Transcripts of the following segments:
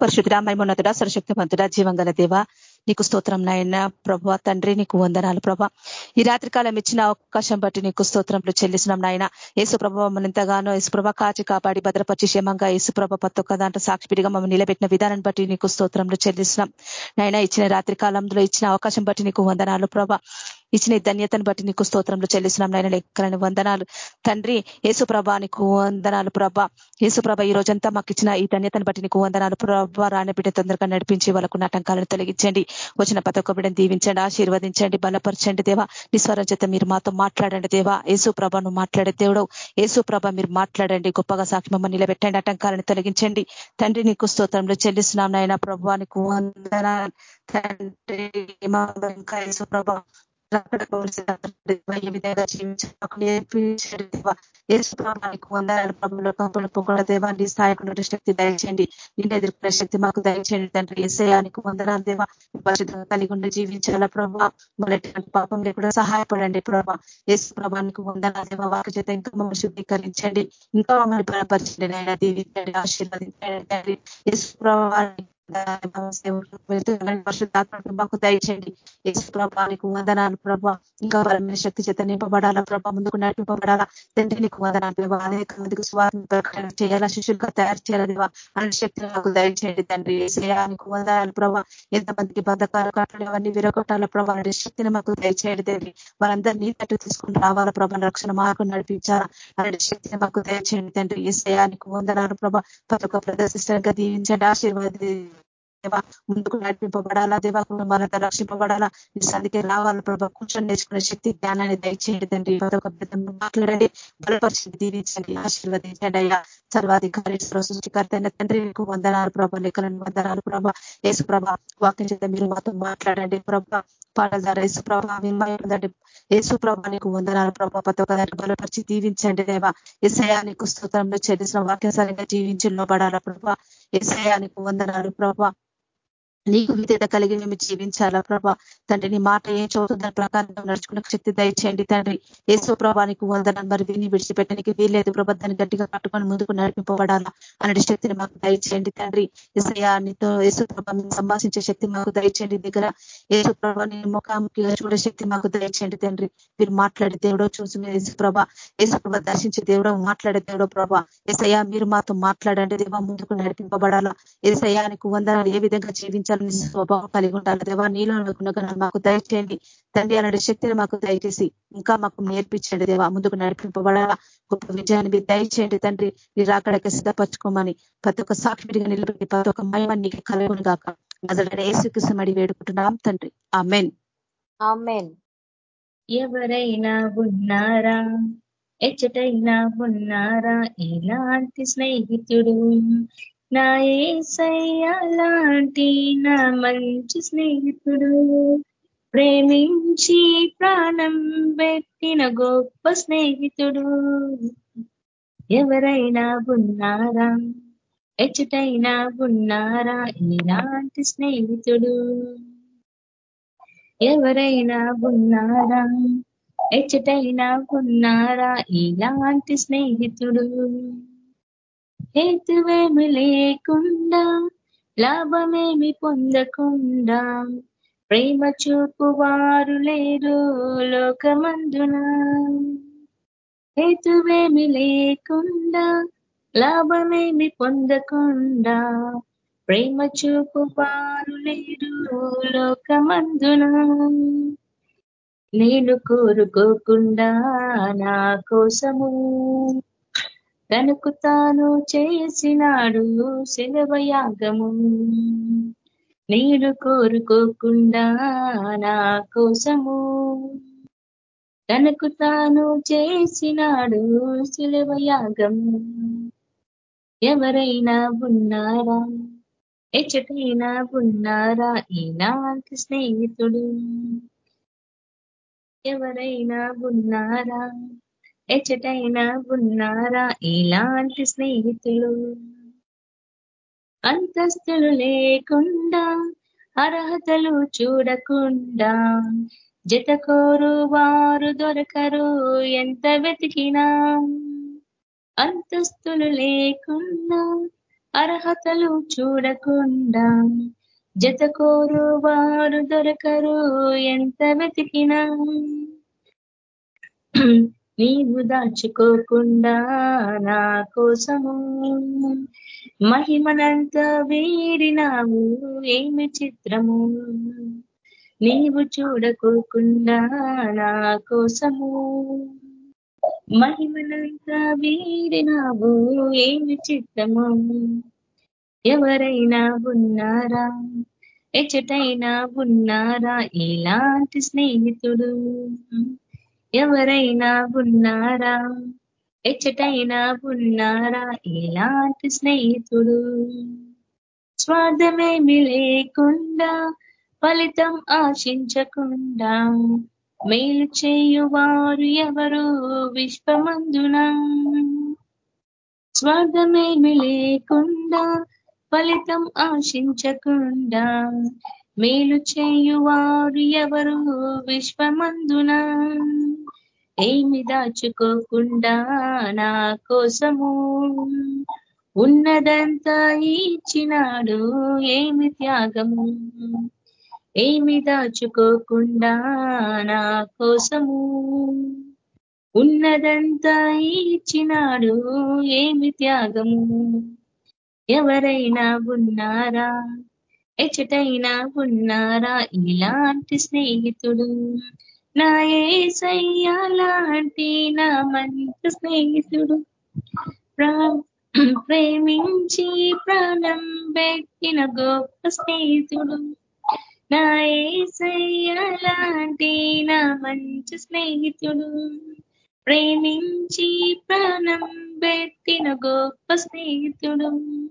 పరిశుద్ధ మైమోన్నతుడ సరశక్తివంతుడ జీవంగల దేవ నీకు స్తోత్రం నాయన. ప్రభ తండ్రి నీకు వందనాలు ప్రభ. ఈ రాత్రికాలం ఇచ్చిన అవకాశం బట్టి నీకు స్తోత్రంలో చెల్లిస్తున్నాం నాయన. యేసు ప్రభావ ఎంతగానో యేసుప్రభ కాచి కాపాడి భద్రపరిచి క్షేమంగా యేసుప్రభ ప్రతి ఒక్క దాంట్లో సాక్షిపిడిగా మమ్మల్ని నిలబెట్టిన విధానం బట్టి నీకు స్తోత్రంలో చెల్లిస్తున్నాం. నాయన ఇచ్చిన రాత్రి కాలంలో ఇచ్చిన అవకాశం బట్టి నీకు వందనాలు ప్రభ. ఇచ్చిన ధన్యతను బట్టి నీకు స్తోత్రంలో చెల్లిస్తున్నాం నాయన. లెక్కలని వందనాలు. తండ్రి యేసుప్రభ నీకు వందనాలు ప్రభ. యేసుప్రభ ఈ రోజంతా మాకు ఇచ్చిన ఈ ధన్యతను బట్టి నీకు వందనాలు ప్రభ. రాని బిడ్డ తొందరగా నడిపించి వాళ్ళకు ఆటంకాలను తొలగించండి. వచ్చిన ప్రతి బిడ్డను దీవించండి ఆశీర్వదించండి బలపరచండి దేవా. నిస్వరం చేత మీరు మాతో మాట్లాడండి దేవా. యేసుప్రభను మాట్లాడే దేవుడు యేసు ప్రభ మీరు మాట్లాడండి గొప్పగా సాక్షి మమ్మల్ని నిలబెట్టండి ఆటంకాలను తొలగించండి. తండ్రి నీకు స్తోత్రంలో చెల్లిస్తున్నాం నాయన. ప్రభా నీకు వందనాలు. తండ్రి ఇంకా యేసుప్రభ విధంగా జీవించకు నేర్పించండి దేవా ఏసుప్రభానికి వందనాలు ప్రభులో కంపులు పొగడ దేవాన్ని స్థాయికున్న శక్తి దయచేయండి నిన్న ఎదుర్కొనే శక్తి మాకు దయచేయండి తండ్రి ఏసయానికి వందనాలు దేవా పరిశుద్ధంగా కలిగి ఉండి జీవించాల ప్రభా మొదటి పాపం లేకుండా సహాయపడండి ప్రభా ఏసు ప్రభానికి వందనాలు దేవా వాకి చేత ఇంకా మమ్మల్ని శుద్ధీకరించండి ఇంకా మమ్మల్ని బలపరచండి నైనా దీవించండి ఆశీర్వదించండి తండ్రి ఏసు ప్రభావాన్ని మాకు దయచేయండి యేసు ప్రభానికి వందనాలు. ప్రభా ఇంకా బలమైన శక్తి చేత నింపబడాలా ప్రభా ముందుకు నడిపింపబడాలా తండ్రి నీకు వందనాలు దేవా అనేక మందికి స్వార్థం ప్రకటన చేయాలా శిష్యులుగా తయారు చేయాలి దేవా అనే శక్తిని మాకు దయచేయండి తండ్రి. నీకు వందనాలు. ప్రభా ఎంతమందికి బంధకాలు కట్టలు అవన్నీ విరగొట్టాల ప్రభా అనే శక్తిని మాకు దయచేయండి తండ్రి వారందరినీ తట్టు తీసుకుని రావాలా ప్రభా రక్షణ మార్గం నడిపించాలా అనే శక్తిని మాకు దయచేయండి తండ్రి ఏసయానికి వందనాలు ప్రభా ప్రతి ఒక్క ప్రదర్శిష్టంగా దీవించండి ఆశీర్వాది దేవా ముందుకు నడిపింపబడాలా దేవా? కుటుంబాలతో రక్షింపబడాలా? నీ సందికి రావాలా ప్రభా? కూర్చొని నేర్చుకునే శక్తి జ్ఞానాన్ని దయచేయండి తండ్రి. మాట్లాడండి బలపరిచింది దీవించండి ఆశీర్వదించండి అయ్యా సర్వాధికారి సృష్టికర్త అయిన తండ్రి మీకు వందనాలు ప్రభా లెక్కలను వందనాలు ప్రభా. యేసు ప్రభ వాక్యం చేత మీరు మాతో మాట్లాడండి ప్రభా. పాటల ద్వారా యేసు ప్రభా విమయండి యేసు ప్రభా నీకు వందనాలు ప్రభా. ప్రతి ఒక్క బలపరిచి దీవించండి దేవా. ఎసయానికి స్తోత్రంలో చెల్లిసిన వాక్యసారంగా జీవించి లోబడాలా ప్రభా. ఎసయానికి వందనాలు ప్రభా. నీకు విధేత కలిగి మేము జీవించాలా ప్రభా? తండ్రి నీ మాట ఏం చదువుతుందని ప్రకారం నడుచుకునే శక్తి దయచేయండి తండ్రి. ఏసో ప్రభానికి వందనం మరి విని విడిచిపెట్టడానికి వీల్లేదు. ప్రభా దాన్ని గట్టిగా పట్టుకొని ముందుకు నడిపింపబడాలా అనే శక్తిని మాకు దయచేయండి తండ్రి. ఇసయా నీతో యేసు ప్రభా సంభాషించే శక్తి మాకు దయచేయండి దగ్గర. యేసు ప్రభా నీ ముఖాముఖిగా చూడే శక్తి మాకు దయచేయండి తండ్రి. మీరు మాట్లాడే దేవుడో చూసి యేసు ప్రభా యేసు ప్రభ దర్శించే దేవుడో మాట్లాడే దేవుడో ప్రభా. ఏసయ్యా మీరు మాతో మాట్లాడండి దేవా ముందుకు నడిపింపబడాలా. ఏసయానికి వందనాలు ఏ విధంగా జీవించాలి నీ స్వభావం కలిగి ఉండాలి. దేవా నీలో అనుకున్న మాకు దయచేయండి. తండ్రి అలాంటి శక్తిని మాకు దయచేసి ఇంకా మాకు నేర్పించండి దేవా ముందుకు నడిపింపబడాలా. గొప్ప విజయాన్ని మీరు దయచేయండి తండ్రి. మీరు అక్కడికి సిద్ధపరచుకోమని ప్రతి ఒక్క సాక్షిడిగా నిలబెట్టి ప్రతి ఒక్క మహిమ నీకు కలుగును గాక. అసలు ఏసుకిసమడి వేడుకుంటున్నాం తండ్రి. ఆ ఆమెన్. ఎవరైనా ఉన్నారా? ఎచ్చటైనా ఉన్నారా? ఇలాంటి స్నేహితుడు? నా ఏసయ్య లాంటి నా మంచి స్నేహితుడు. ప్రేమించి ప్రాణం పెట్టిన గొప్ప స్నేహితుడు. ఎవరైనా ఉన్నారా? ఎచ్చటైనా ఉన్నారా? ఇలాంటి స్నేహితుడు. ఎవరైనా ఉన్నారా? ఎచ్చటైనా ఉన్నారా? ఇలాంటి స్నేహితుడు. హేతువేమి లేకుండా లాభమేమి పొందకుండా ప్రేమ చూపు వారు లేరు లోకమందున. హేతువేమి లేకుండా లాభమేమి పొందకుండా ప్రేమ చూపు వారు లేరు లోకమందున. నేను కోరుకోకుండా నా కోసము తనకు తాను చేసినాడు శిలవయాగము నేను కోరుకోకుండా నా కోసము. తనకు తాను చేసినాడు శిలవయాగము ఎవరైనా ఉన్నారా? ఎచ్చటైనా ఉన్నారా? ఈనాటి స్నేహితుడు. ఎవరైనా ఉన్నారా? ఎచ్చటైనా ఉన్నారా? ఇలాంటి స్నేహితులు? అంతస్తులు లేకుండా అర్హతలు చూడకుండా జతకోరు వారు దొరకరు ఎంత వెతికినా? అంతస్తులు లేకుండా అర్హతలు చూడకుండా జతకోరు వారు దొరకరు ఎంత వెతికినా? నీవు దాచుకోకుండా నా కోసము. మహిమనంతా వీడినావు ఏమి చిత్రము? నీవు చూడకోకుండా నా కోసము. మహిమనంత వీడినావు ఏమి చిత్రము? ఎవరైనా ఉన్నారా? ఎచ్చటైనా ఉన్నారా? ఇలాంటి స్నేహితుడు? ఎవరైనా ఉన్నారా? ఎచ్చటైనా ఉన్నారా? ఇలాంటి స్నేహితుడు? స్వార్థమేమి లేకుండా ఫలితం ఆశించకుండా మేలు చేయువారు ఎవరు? విశ్వమందున. స్వార్థమేమి లేకుండా ఫలితం ఆశించకుండా మేలు చేయువారు ఎవరు? విశ్వమందున. ఏమి దాచుకోకుండా నా కోసము. ఉన్నదంతా ఇచ్చినాడు ఏమి త్యాగము? ఏమి దాచుకోకుండా నా కోసము. ఉన్నదంతా ఇచ్చినాడు ఏమి త్యాగము? ఎవరైనా ఉన్నారా? ఎచ్చటైనా ఉన్నారా? ఇలాంటి స్నేహితుడు. నా ఏసయ్యాలాంటి నా మంచి స్నేహితుడు. ప్రేమించి ప్రాణం పెట్టిన గొప్ప స్నేహితుడు. నా ఏసయ్యాలాంటి నా మంచి స్నేహితుడు. ప్రేమించి ప్రాణం పెట్టిన గొప్ప స్నేహితుడు.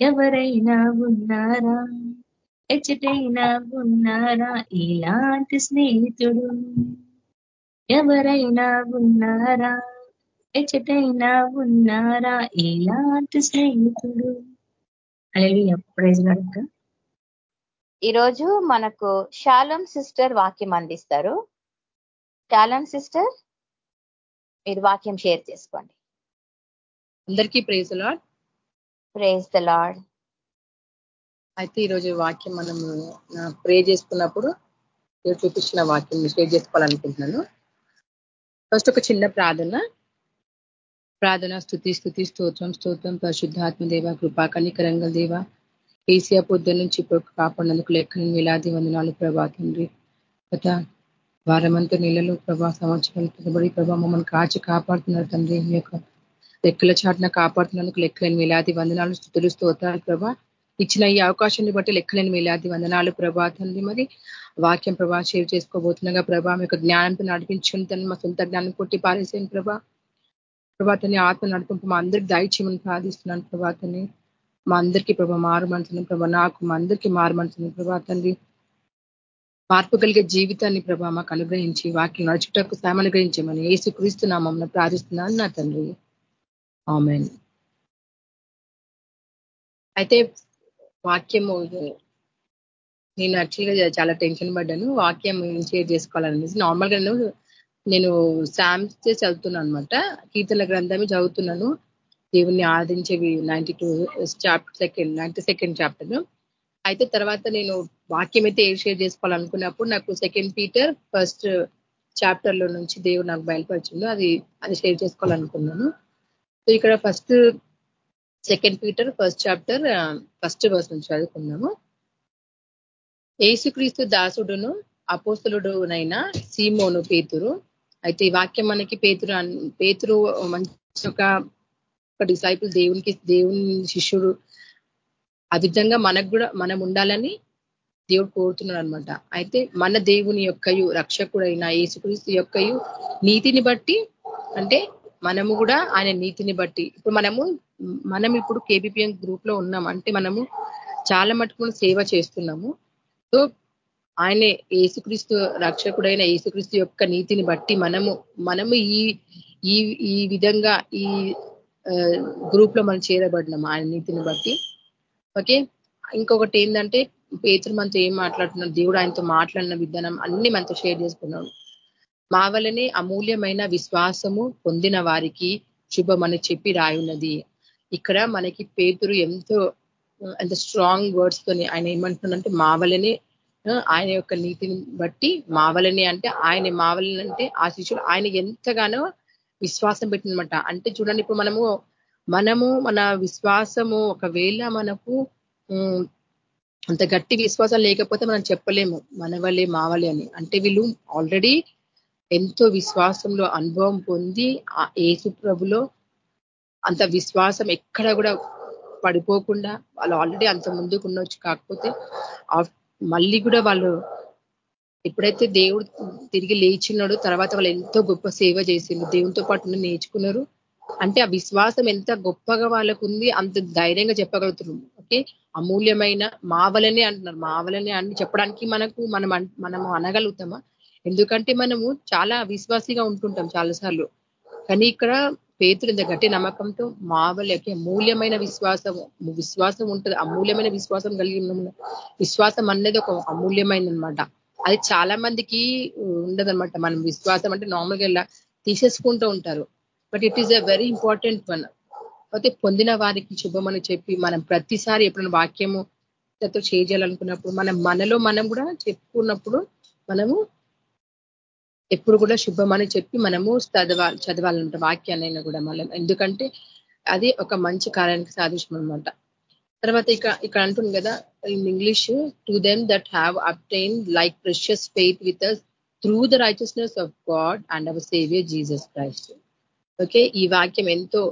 ఎవరైనా ఉన్నారా? ఎచ్చటైనా ఉన్నారా? ఇలాంటి స్నేహితుడు. ఎవరైనా ఉన్నారా? ఎచ్చటైనా ఉన్నారా? ఇలాంటి స్నేహితుడు. అలాగే ప్రైజ్ గడక ఈరోజు మనకు శాలం సిస్టర్ వాక్యం అందిస్తారు. శాలం సిస్టర్ మీరు వాక్యం షేర్ చేసుకోండి. అందరికీ praise lord. Praise the lord అయితే ఈరోజు వాక్యం మనము ప్రే చేసుకున్నప్పుడు చూపించిన వాక్యం షేర్ చేసుకోవాలనుకుంటున్నాను. ఫస్ట్ ఒక చిన్న ప్రార్థన. ప్రార్థన స్థుతి స్థుతి స్తోత్రం స్తోత్రం పరిశుద్ధాత్మ దేవ కృపా కనికరంగ దేవ. ఏసియా పొద్దు నుంచి ఇప్పుడు కాపాడినందుకు లెక్కని వేలాది వందనాలు ప్రభా తండ్రి. గత వారమంతా నెలలు ప్రభా సంవత్సరాలు తరబడి ప్రభా మమ్మల్ని కాచి కాపాడుతున్నారు తండ్రి. మీ యొక్క లెక్కల చాటున కాపాడుతున్నందుకు లెక్కలేని వేలాది వందనాలు స్థుతులు స్తోత్రాలు ప్రభా. ఇచ్చిన ఈ అవకాశాన్ని బట్టి లెక్కలేని వేలాది వందనాలు ప్రభా. తండ్రి మరి వాక్యం ప్రభా షేర్ చేసుకోబోతుండగా ప్రభా. మీకు జ్ఞానంతో నడిపించుకుని తను మా సొంత జ్ఞానం కొట్టి పారేసాను ప్రభా. ప్రభాతని ఆత్మ నడిపింపు మా అందరికి దయచేయమని ప్రార్థిస్తున్నాను ప్రభాతని మా అందరికీ ప్రభా మారు మనసును ప్రభా. నాకు మా అందరికీ మారు మనసును ప్రభా తండ్రి. మార్పు కలిగే జీవితాన్ని ప్రభా మాకు అనుగ్రహించి వాక్యం నడుచుటకు సాయం అనుగ్రహించమని ఏసు క్రీస్తున్నామని ప్రార్థిస్తున్నాను నా తండ్రి. ఆమెన్. అయితే వాక్యము నేను యాక్చువల్గా చాలా టెన్షన్ పడ్డాను. వాక్యం షేర్ చేసుకోవాలనేసి. నార్మల్గా నేను శామ్స్ చదువుతున్నాను అనమాట కీర్తన గ్రంథమే చదువుతున్నాను. దేవుణ్ణి ఆరాధించేవి ninety two chapter second ninety second chapter అయితే తర్వాత నేను వాక్యం అయితే ఏ షేర్ చేసుకోవాలనుకున్నప్పుడు నాకు సెకండ్ పీటర్ ఫస్ట్ చాప్టర్లో నుంచి దేవుడు నాకు బయలుపరిచిందో అది అది షేర్ చేసుకోవాలనుకున్నాను. సో ఇక్కడ first second Peter first chapter first verse నుంచి చదువుకున్నాము ఏసుక్రీస్తు దాసుడును అపోస్తులుడునైనా సీమోను పేతురు. అయితే ఈ వాక్యం మనకి పేతురు పేతురు మంచి ఒక డిసైపుల్ దేవునికి దేవుని శిష్యుడు. ఆ విధంగా మనకు కూడా మనం ఉండాలని దేవుడు కోరుతున్నాడు అనమాట అయితే మన దేవుని యొక్కయు రక్షకుడైన యేసుక్రీస్తు యొక్కయు నీతిని బట్టి అంటే మనము కూడా ఆయన నీతిని బట్టి. ఇప్పుడు మనము మనం ఇప్పుడు కేబిపిఎం గ్రూప్లో ఉన్నాం. అంటే మనము చాలా మటుకు సేవ చేస్తున్నాము. సో ఆయన ఏసుక్రీస్తు రక్షకుడైన ఏసుక్రీస్తు యొక్క నీతిని బట్టి మనము మనము ఈ ఈ ఈ విధంగా ఈ గ్రూప్లో మనం చేరబడినాం ఆయన నీతిని బట్టి. ఓకే? ఇంకొకటి ఏంటంటే పేతురు మనతో ఏం మాట్లాడుతున్నాడు? దేవుడు ఆయనతో మాట్లాడిన విధానం అన్ని మనతో షేర్ చేసుకున్నాడు. మా వలనే అమూల్యమైన విశ్వాసము పొందిన వారికి శుభమని చెప్పి రాయున్నది. ఇక్కడ మనకి పేతురు ఎంతో ఎంత స్ట్రాంగ్ వర్డ్స్ తోని ఆయన ఏమంటున్నాడంటే మావలని ఆయన యొక్క నీతిని బట్టి మావలని అంటే ఆయన మావలని అంటే ఆ శిష్యుడు ఆయన ఎంతగానో విశ్వాసం పెట్టినమాట అంటే చూడండి ఇప్పుడు మనము మనము మన విశ్వాసము ఒకవేళ మనకు అంత గట్టి విశ్వాసం లేకపోతే మనం చెప్పలేము మనవలే మావలే అని. అంటే వీళ్ళు ఆల్రెడీ ఎంతో విశ్వాసంలో అనుభవం పొంది ఆ ఏసు ప్రభులో అంత విశ్వాసం ఎక్కడ కూడా పడిపోకుండా వాళ్ళు ఆల్రెడీ అంత ముందుకు ఉండొచ్చు. కాకపోతే మళ్ళీ కూడా వాళ్ళు ఎప్పుడైతే దేవుడు తిరిగి లేచినాడో తర్వాత వాళ్ళు ఎంతో గొప్ప సేవ చేసింది దేవునితో పాటు నేర్చుకున్నారు. అంటే ఆ విశ్వాసం ఎంత గొప్పగా వాళ్ళకు ఉంది అంత ధైర్యంగా చెప్పగలుగుతున్నారు. ఓకే? అమూల్యమైన మావలనే అంటున్నారు. మావలనే అని చెప్పడానికి మనకు మనం మనము అనగలుగుతామా? ఎందుకంటే మనము చాలా విశ్వాసిగా ఉంటుంటాం చాలాసార్లు. కానీ ఇక్కడ పేతులు ఇంత గట్టి నమ్మకంతో మావలకి అమూల్యమైన విశ్వాసం విశ్వాసం ఉంటుంది. అమూల్యమైన విశ్వాసం కలిగి విశ్వాసం అనేది ఒక అమూల్యమైన అనమాట అది చాలా మందికి ఉండదనమాట మనం విశ్వాసం అంటే నార్మల్గా ఇలా తీసేసుకుంటూ ఉంటారు. But it is a very important one అయితే పొందిన వారికి శుభమని చెప్పి మనం ప్రతిసారి ఎప్పుడైనా వాక్యము చేయాలనుకున్నప్పుడు మనం మనలో మనం కూడా చెప్పుకున్నప్పుడు మనము ఎప్పుడు కూడా శుభమని చెప్పి మనము చదవాలి చదవాలన్నమాట వాక్యాన్ని కూడా మనం ఎందుకంటే అది ఒక మంచి కార్యానికి సాధించడం అనమాట తర్వాత ఇక ఇక్కడ అంటుంది కదా in English to them that have obtain like precious faith with us through the righteousness of God and our saviour Jesus Christ okay ఈ వాక్యం ఎంతో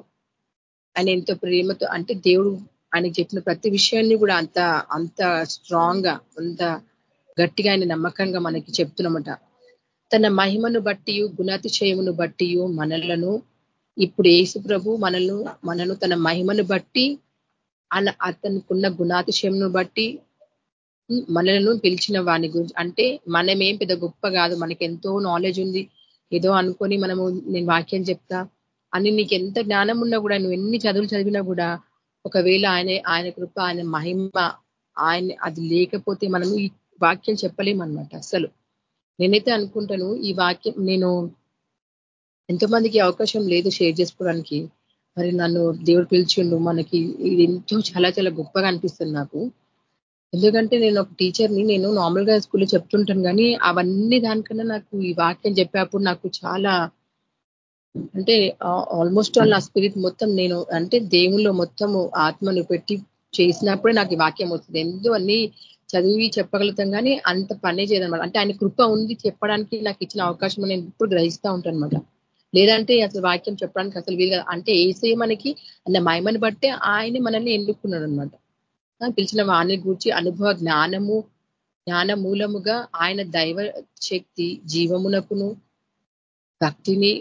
ఆయన ఎంతో ప్రేమతో అంటే దేవుడు ఆయనకు చెప్పిన ప్రతి విషయాన్ని కూడా అంత అంత స్ట్రాంగ్గా అంత గట్టిగా ఆయన నమ్మకంగా మనకి చెప్తున్నమాట. తన మహిమను బట్టి గుణాతిశయమును బట్టి మనలను. ఇప్పుడు ఏసు ప్రభు మనల్ని మనను తన మహిమను బట్టి అతనుకున్న గుణాతిశయమును బట్టి మనలను పిలిచిన వాని గురించి. అంటే మనమేం పెద్ద గొప్ప కాదు మనకి ఎంతో నాలెడ్జ్ ఉంది. ఏదో అనుకొని మనము నేను వాక్యం చెప్తా. అని నీకు ఎంత జ్ఞానం ఉన్నా కూడా నువ్వు ఎన్ని చదువులు చదివినా కూడా ఒకవేళ ఆయన ఆయన కృప ఆయన మహిమ ఆయన అది లేకపోతే మనము ఈ వాక్యం చెప్పలేమన్నమాట అసలు. నేనైతే అనుకుంటాను ఈ వాక్యం నేను ఎంతో మందికి అవకాశం లేదు షేర్ చేసుకోవడానికి. మరి నన్ను దేవుడు పిలిచిండు మనకి ఇది ఎంతో చాలా చాలా గొప్పగా అనిపిస్తుంది నాకు. ఎందుకంటే నేను ఒక టీచర్ని నేను నార్మల్గా స్కూల్లో చెప్తుంటాను కానీ అవన్నీ దానికన్నా నాకు ఈ వాక్యం చెప్పేప్పుడు నాకు చాలా అంటే ఆల్మోస్ట్ ఆల్ నా స్పిరిట్ మొత్తం నేను అంటే దేవుల్లో మొత్తము ఆత్మను పెట్టి చేసినప్పుడే నాకు ఈ వాక్యం వస్తుంది. ఎందు అన్ని చదివి చెప్పగలుగుతాం కానీ అంత పనే చేయదనమాట అంటే ఆయన కృప ఉంది చెప్పడానికి నాకు ఇచ్చిన అవకాశం నేను ఇప్పుడు గ్రహిస్తూ ఉంటాను అనమాట లేదంటే అసలు వాక్యం చెప్పడానికి అసలు వీలు అంటే ఏసే మనకి అన్న మహిమని బట్టే ఆయన మనల్ని ఎన్నుకున్నాడు అనమాట పిలిచిన వాణి గూర్చి అనుభవ జ్ఞానము జ్ఞాన మూలముగా ఆయన దైవ శక్తి జీవమునకును భక్తిని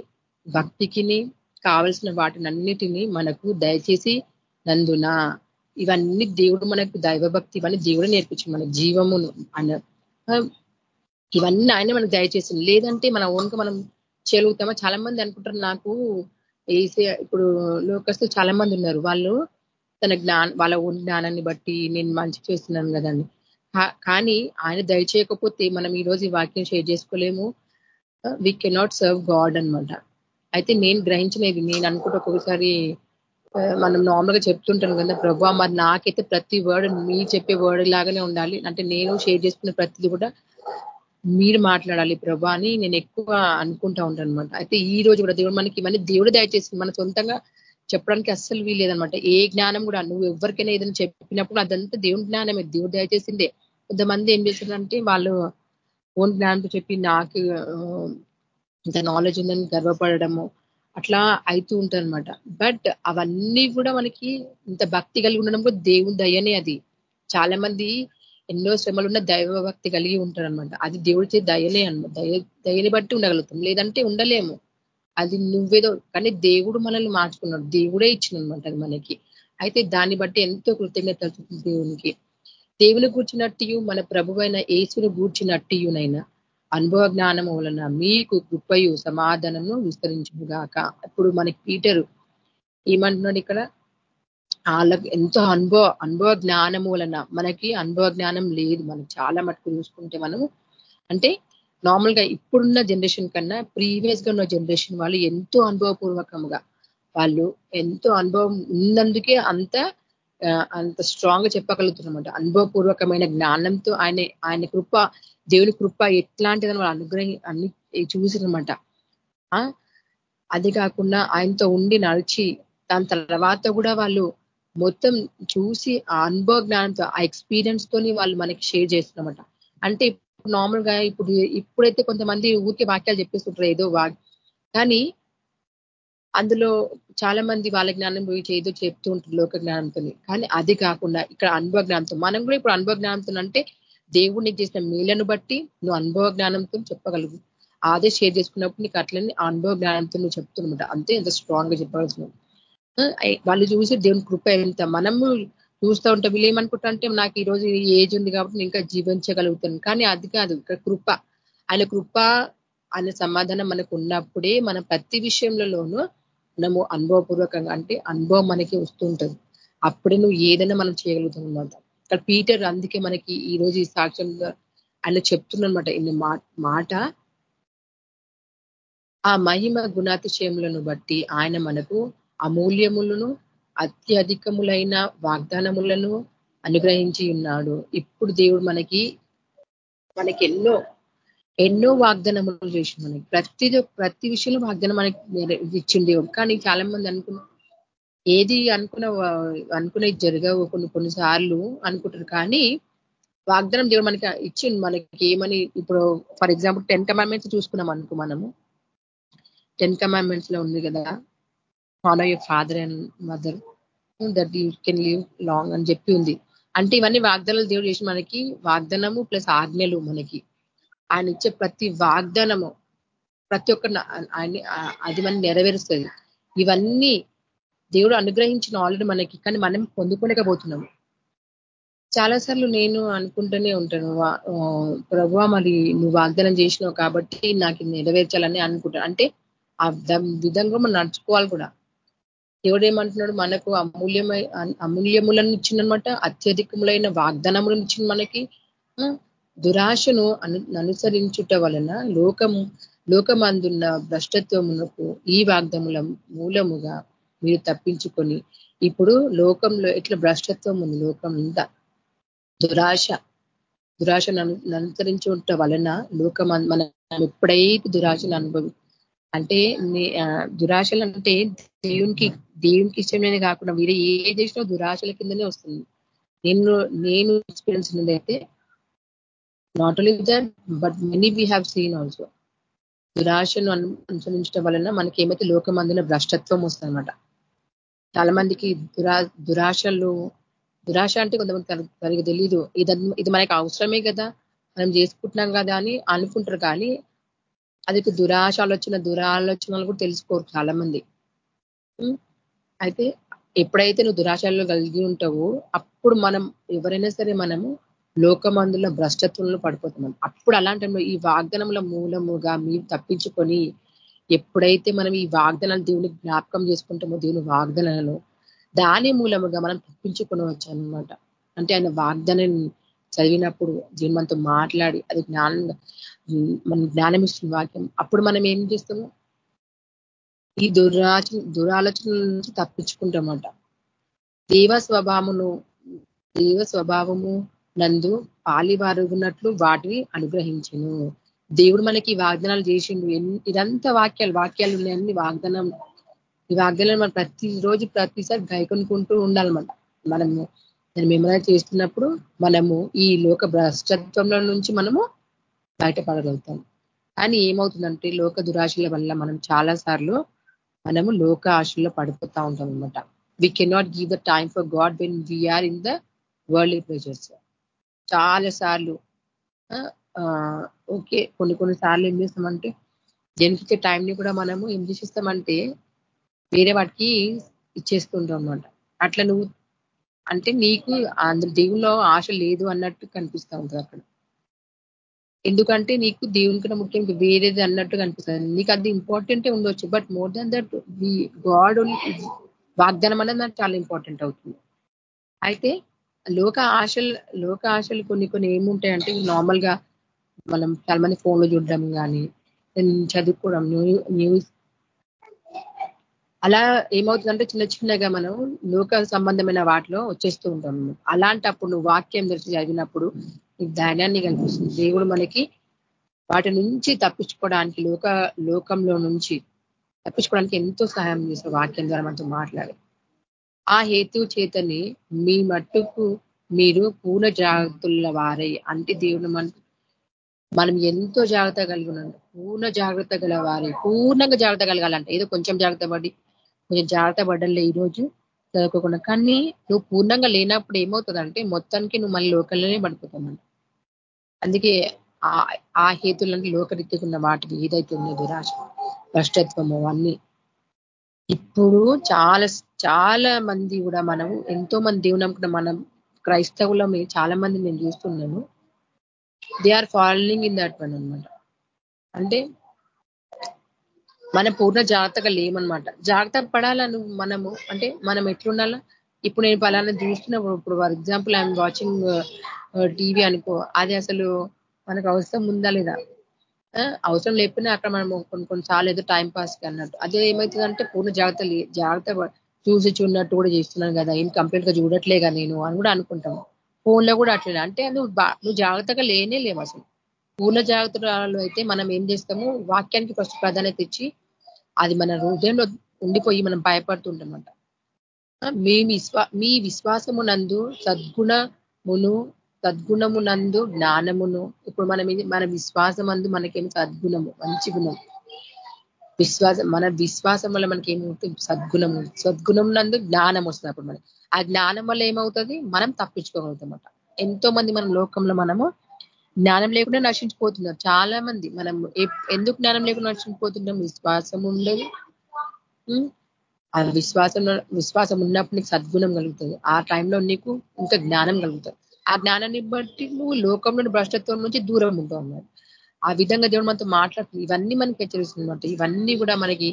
భక్తికిని కావలసిన వాటినన్నిటినీ మనకు దయచేసి నందున. ఇవన్నీ దేవుడు మనకు దైవభక్తి ఇవన్నీ దేవుడు నేర్పించి మన జీవమును అన్న ఇవన్నీ ఆయన మనకు దయచేసింది. లేదంటే మన ఓన్గా మనం చేయగలుగుతామా? చాలా మంది అనుకుంటారు నాకు ఏసే ఇప్పుడు లోకస్తు చాలా మంది ఉన్నారు. వాళ్ళు తన జ్ఞాన వాళ్ళ ఓన్ జ్ఞానాన్ని బట్టి నేను మంచి చేస్తున్నాను కదండి. కానీ ఆయన దయచేయకపోతే మనం ఈరోజు ఈ వాక్యం షేర్ చేసుకోలేము. వి కెనాట్ సర్వ్ గాడ్ అనమాట అయితే నేను గ్రహించినది నేను అనుకుంటే ఒక్కొక్కసారి మనం నార్మల్గా చెప్తుంటాను కదా ప్రభా మరి నాకైతే ప్రతి వర్డ్ మీ చెప్పే వర్డ్ లాగానే ఉండాలి. అంటే నేను షేర్ చేసుకున్న ప్రతిది కూడా మీరు మాట్లాడాలి ప్రభా అని నేను ఎక్కువ అనుకుంటా ఉంటాను అనమాట అయితే ఈ రోజు కూడా దేవుడు మనకి ఇవన్నీ దేవుడు దయచేసి మన సొంతంగా చెప్పడానికి అస్సలు వీలేదనమాట ఏ జ్ఞానం కూడా నువ్వు ఎవరికైనా ఏదైనా చెప్పినప్పుడు అదంతా దేవుని జ్ఞానమే. దేవుడు దయచేసిందే కొంతమంది ఏం చేస్తారంటే వాళ్ళు ఓన్ జ్ఞానంతో చెప్పి నాకు ఇంత నాలెడ్జ్ ఉందని గర్వపడము అట్లా అవుతూ ఉంటారనమాట బట్ అవన్నీ కూడా మనకి ఇంత భక్తి కలిగి ఉండడం కూడా దేవుని దయనే అది. చాలా మంది ఎన్నో శ్రమలు ఉన్న దైవ భక్తి కలిగి ఉంటారనమాట అది దేవుడితే దయనే అనమాట దయ దయని బట్టి ఉండగలుగుతాం. లేదంటే ఉండలేము. అది నువ్వేదో కానీ దేవుడు మనల్ని మార్చుకున్నాడు. దేవుడే ఇచ్చినమాట అది మనకి. అయితే దాన్ని బట్టి ఎంతో కృతజ్ఞత దేవునికి. దేవుని కూర్చున్నట్టు మన ప్రభువైన ఏసును గూర్చినట్టునైనా అనుభవ జ్ఞానం వలన మీకు కృపయు సమాధానము విస్తరించుగాక ఇప్పుడు మనకి పీటరు. ఏమంటున్నాడు ఇక్కడ? వాళ్ళకి ఎంతో అనుభవ అనుభవ జ్ఞానము వలన మనకి అనుభవ జ్ఞానం లేదు. మనం చాలా మటుకు చూసుకుంటే మనము అంటే నార్మల్గా ఇప్పుడున్న జనరేషన్ కన్నా ప్రీవియస్గా ఉన్న జనరేషన్ వాళ్ళు ఎంతో అనుభవపూర్వకంగా వాళ్ళు ఎంతో అనుభవం ఉన్నందుకే అంత అంత స్ట్రాంగ్గా చెప్పగలుగుతున్నమాట అనుభవపూర్వకమైన జ్ఞానంతో ఆయన ఆయన కృప దేవుని కృప ఎట్లాంటిదని వాళ్ళు అనుగ్రహి అన్ని చూసిరనమాట అది కాకుండా ఆయనతో ఉండి నడిచి దాని తర్వాత కూడా వాళ్ళు మొత్తం చూసి ఆ అనుభవ జ్ఞానంతో ఆ ఎక్స్పీరియన్స్ తోని వాళ్ళు మనకి షేర్ చేస్తున్నమాట అంటే నార్మల్గా ఇప్పుడు ఇప్పుడైతే కొంతమంది ఊరికే వాక్యాలు చెప్పేస్తుంటారు ఏదో వా కానీ అందులో చాలా మంది వాళ్ళ జ్ఞానం గురించి ఏదో చెప్తూ ఉంటారు లోక జ్ఞానంతో కానీ అది కాకుండా ఇక్కడ అనుభవ జ్ఞానంతో మనం కూడా ఇప్పుడు అనుభవ జ్ఞానంతో అంటే దేవుడిని చేసిన మేలను బట్టి నువ్వు అనుభవ జ్ఞానంతో చెప్పగలుగు అదే షేర్ చేసుకున్నప్పుడు నీకు అట్లనే అనుభవ జ్ఞానంతో నువ్వు చెప్తున్నమాట అంతే ఎంత స్ట్రాంగ్గా చెప్పగలుగుతున్నావు. వాళ్ళు చూసి దేవుని కృప ఎంత? మనము చూస్తూ ఉంటాం వీళ్ళు ఏమనుకుంటా అంటే నాకు ఈ రోజు ఏజ్ ఉంది కాబట్టి నేను ఇంకా జీవించగలుగుతాను. కానీ అది కాదు ఇక్కడ కృప. ఆయన కృప ఆయన సమాధానం మనకు ఉన్నప్పుడే మన ప్రతి విషయంలోనూ మనము అనుభవపూర్వకంగా అంటే అనుభవం మనకి వస్తుంటుంది అప్పుడే నువ్వు ఏదైనా మనం చేయగలుగుతాం అనమాట ఇక్కడ పీటర్ అందుకే మనకి ఈ రోజు ఈ సాక్ష్యంగా ఆయన చెప్తున్నమాట ఇన్ని మాట. ఆ మహిమ గుణాతిశయములను బట్టి ఆయన మనకు అమూల్యములను అత్యధికములైన వాగ్దానములను అనుగ్రహించి ఉన్నాడు. ఇప్పుడు దేవుడు మనకి మనకి ఎన్నో ఎన్నో వాగ్దానములు చేసి మనకి. ప్రతిదో ప్రతి విషయంలో వాగ్దానం మనకి ఇచ్చింది దేవుడు. కానీ చాలా మంది అనుకున్న ఏది అనుకున్న అనుకునే జరగవు కొన్ని కొన్నిసార్లు అనుకుంటారు. కానీ వాగ్దానం దేవుడు మనకి ఇచ్చింది మనకి ఏమని ఇప్పుడు ఫర్ ఎగ్జాంపుల్ టెన్ కమాండ్మెంట్స్ చూసుకున్నాం అనుకో మనము. టెన్ కమాండ్మెంట్స్లో ఉంది కదా. Follow your father and mother that you can live long అని చెప్పి ఉంది. అంటే ఇవన్నీ వాగ్దానాలు దేవుడు చేసి మనకి వాగ్దానము ప్లస్ ఆజ్ఞలు మనకి. ఆయన ఇచ్చే ప్రతి వాగ్దానము ప్రతి ఒక్క ఆయన అది మనం నెరవేరుస్తుంది. ఇవన్నీ దేవుడు అనుగ్రహించిన ఆల్రెడీ మనకి కానీ మనం పొందుకోలేకపోతున్నాము. చాలాసార్లు నేను అనుకుంటూనే ఉంటాను ప్రభు మరి నువ్వు వాగ్దానం చేసినావు కాబట్టి నాకు నెరవేర్చాలని అనుకుంటాను అంటే ఆ విధంగా మనం నడుచుకోవాలి కూడా. దేవుడు ఏమంటున్నాడు? మనకు అమూల్యమై అమూల్యములను ఇచ్చిందనమాట అత్యధికములైన వాగ్దానములను ఇచ్చింది మనకి. దురాశను అనుసరించుట వలన లోకము లోకమందున్న భ్రష్టత్వమునకు ఈ వాగ్దముల మూలముగా మీరు తప్పించుకొని. ఇప్పుడు లోకంలో ఎట్లా భ్రష్టత్వం ఉంది? లోకం అంతా. దురాశ. దురాశను అనుసరించి ఉండటం వలన లోకం మనం ఎప్పుడైతే దురాశను అనుభవి అంటే దురాశలు అంటే దేవునికి దేవునికి ఇష్టమైన కాకుండా వీరే ఏ చేసినా దురాశల కిందనే వస్తుంది. నేను నేను ఎక్స్పీరియన్స్ అయితే not only that but many we have seen also దురాశను అనుసరించడం వలన మనకి ఏమైతే లోకమందున భ్రష్టత్వం వస్తుందన్నమాట. చాలా మందికి దురా దురాశలు దురాశ అంటే కొంతమంది సరిగ్గా తెలియదు ఇది ఇది మనకి అవసరమే కదా. మనం చేసుకుంటున్నాం కదా అని అనుకుంటారు కానీ అది దురాశ ఆలోచన దురాలోచనలు కూడా తెలుసుకోరు చాలా మంది అయితే ఎప్పుడైతే నువ్వు దురాశల్లో కలిగి ఉంటావో అప్పుడు మనం ఎవరైనా సరే మనము లోకమందుల భ్రష్టత్వంలో పడిపోతున్నాం అప్పుడు అలాంటి ఈ వాగ్దానముల మూలముగా మీరు తప్పించుకొని ఎప్పుడైతే మనం ఈ వాగ్దానాలు దేవుని జ్ఞాపకం చేసుకుంటామో దేవుని వాగ్దానాలను దాని మూలముగా మనం తప్పించుకునవచ్చు అనమాట అంటే ఆయన వాగ్దానాన్ని చదివినప్పుడు దేవుని మనతో మాట్లాడి అది జ్ఞానం మన జ్ఞానం ఇస్తున్న వాక్యం. అప్పుడు మనం ఏం చేస్తాము? ఈ దురాచ దురాలోచనల నుంచి తప్పించుకుంటామట దేవ స్వభావమును దేవ స్వభావము నందు పాలివారుగున్నట్లు వాటిని అనుగ్రహించను. దేవుడు మనకి వాగ్దానాలు చేసిండు. ఇదంతా వాక్యాలు వాక్యాలు ఉన్నాయన్ని వాగ్దానం ఈ వాగ్దానాలు మనం ప్రతిరోజు ప్రతిసారి గైకొనుకుంటూ ఉండాలి మనం. మనము దాన్ని మేమైనా చేస్తున్నప్పుడు మనము ఈ లోక భ్రష్టత్వంలో నుంచి మనము బయటపడగలుగుతాం. కానీ ఏమవుతుందంటే లోక దురాశల వల్ల మనం చాలా సార్లు మనము లోక ఆశల్లో పడిపోతా ఉంటాం అనమాట we cannot give the time for God when we are in the world pleasures చాలా సార్లు ఓకే కొన్ని కొన్ని సార్లు ఏం చేస్తామంటే జనికిచ్చే టైంని కూడా మనము ఏం చేసిస్తామంటే వేరే వాటికి ఇచ్చేస్తుంటాం అనమాట అట్లా నువ్వు అంటే నీకు అందులో దేవుల్లో ఆశ లేదు అన్నట్టు కనిపిస్తూ ఉంటుంది అక్కడ. ఎందుకంటే నీకు దేవుని కన్నా ముఖ్యం వేరేది అన్నట్టు కనిపిస్తుంది. నీకు అది ఇంపార్టెంటే ఉండొచ్చు but more than that the God వాగ్దానం అనేది నాకు చాలా ఇంపార్టెంట్ అవుతుంది. అయితే లోక ఆశలు లోక ఆశలు కొన్ని కొన్ని ఏముంటాయంటే నార్మల్గా మనం చాలా మంది ఫోన్లో చూడడం కానీ చదువుకోవడం న్యూస్. అలా ఏమవుతుందంటే చిన్న చిన్నగా మనం లోక సంబంధమైన వాటిలో వచ్చేస్తూ ఉంటాం. అలాంటప్పుడు నువ్వు వాక్యం తెలిసి చదివినప్పుడు నీకు ధైర్యాన్ని కల్పిస్తుంది. దేవుడు మనకి వాటి నుంచి తప్పించుకోవడానికి లోక లోకంలో నుంచి తప్పించుకోవడానికి ఎంతో సహాయం చేసిన వాక్యం ద్వారా మనతో మాట్లాడి ఆ హేతు చేతని మీ మట్టుకు మీరు పూర్ణ జాగ్రత్తల వారై అంటే దేవుడు మన మనం ఎంతో జాగ్రత్త కలిగి ఉన్నాం పూర్ణ జాగ్రత్త గలవారి. పూర్ణంగా జాగ్రత్త కలగాలంటే ఏదో కొంచెం జాగ్రత్త పడి కొంచెం జాగ్రత్త పడ్డలే ఈరోజు చదువుకోకుండా. కానీ నువ్వు పూర్ణంగా లేనప్పుడు ఏమవుతుందంటే మొత్తానికి నువ్వు మళ్ళీ లోకల్లోనే పడిపోతావు. అందుకే ఆ హేతులంటే లోకరీత్యకున్న వాటికి ఏదైతే ఉన్నది రాజ భ్రష్టత్వము అన్నీ ఇప్పుడు చాలా చాలా మంది కూడా మనం ఎంతో మంది దేవుని నమ్ముకున్న మనం క్రైస్తవులమే చాలా మంది నేను చూస్తున్నాను. They are following in that one అనమాట అంటే మన పూర్ణ జాగ్రత్తగా లేమనమాట జాగ్రత్త పడాలను మనము అంటే మనం ఎట్లుండాలా? ఇప్పుడు నేను పలానా చూస్తున్నప్పుడు ఇప్పుడు for example I'm watching TV అనుకో అది అసలు మనకు అవసరం ఉందా లేదా? అవసరం లేకపోయినా అక్కడ మనం కొన్ని కొన్నిసార్లు ఏదో టైం పాస్ అన్నట్టు. అదే ఏమవుతుందంటే పూర్ణ జాగ్రత్త జాగ్రత్త చూసి చూడనట్టు కూడా చేస్తున్నాను కదా ఏం కంప్లీట్గా చూడట్లేగా నేను అని కూడా అనుకుంటాము. ఫోన్లో కూడా అట్లనే. అంటే నువ్వు నువ్వు జాగ్రత్తగా లేనే లేవు అసలు. పూర్ణ జాగ్రత్తలు అయితే మనం ఏం చేస్తాము? వాక్యానికి ఫస్ట్ ప్రాధాన్యత ఇచ్చి అది మన హృదయంలో ఉండిపోయి మనం భయపడుతుంటామంట. మీ విశ్వా మీ విశ్వాసము నందు సద్గుణమును సద్గుణము నందు జ్ఞానమును ఇప్పుడు మనం మన విశ్వాసం అందు మనకేమి సద్గుణము మంచి గుణం. విశ్వాసం మన విశ్వాసం వల్ల మనకి ఏమవుతుంది సద్గుణం సద్గుణం నందు జ్ఞానం వస్తుంది అప్పుడు మనకి. ఆ జ్ఞానం వల్ల ఏమవుతుంది? మనం తప్పించుకోగలుగుతామట. ఎంతో మంది మన లోకంలో మనము జ్ఞానం లేకుండా నశించిపోతున్నారు. చాలా మంది మనం ఎందుకు జ్ఞానం లేకుండా నశించిపోతున్నాం? విశ్వాసం ఉండదు. ఆ విశ్వాసం విశ్వాసం ఉన్నప్పుడు నీకు సద్గుణం కలుగుతుంది. ఆ టైంలో నీకు ఇంకా జ్ఞానం కలుగుతుంది. ఆ జ్ఞానాన్ని బట్టి నువ్వు లోకంలోని భ్రష్టత్వం నుంచి దూరం ఉంటావు ఆ విధంగా దేవుడు మనతో మాట్లాడుతుంది ఇవన్నీ మనకి హెచ్చరిస్తుంది ఇవన్నీ కూడా మనకి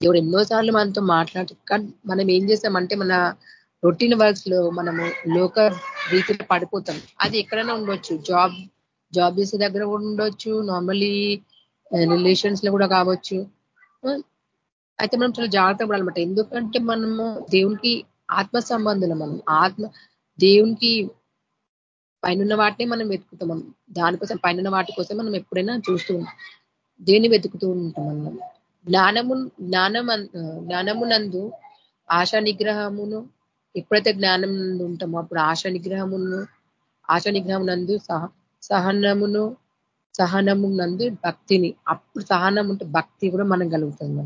దేవుడు ఎన్నోసార్లు మనతో మాట్లాడు కానీ మనం ఏం చేస్తామంటే మన రొటీన్ వర్క్స్లో మనము లోక రీతిలో పడిపోతాం. అది ఎక్కడైనా ఉండొచ్చు. జాబ్ జాబ్ చేసే దగ్గర కూడా ఉండొచ్చు. నార్మలీ రిలేషన్స్లో కూడా కావచ్చు. అయితే మనం చాలా జాగ్రత్త పడాలన్నమాట ఎందుకంటే మనము దేవునికి ఆత్మ సంబంధులు మనం. ఆత్మ దేవునికి పైన వాటినే మనం వెతుకుతాం దానికోసం పైన వాటి కోసం మనం ఎప్పుడైనా చూస్తూ ఉంటాం. దేన్ని వెతుకుతూ ఉంటాం మనం? జ్ఞానము జ్ఞానం జ్ఞానమునందు ఆశా నిగ్రహమును ఎప్పుడైతే జ్ఞానం ఉంటామో అప్పుడు ఆశ నిగ్రహమును ఆశ నిగ్రహం నందు సహ సహనమును సహనము నందు భక్తిని అప్పుడు సహనం ఉంటే భక్తి కూడా మనం కలుగుతుంది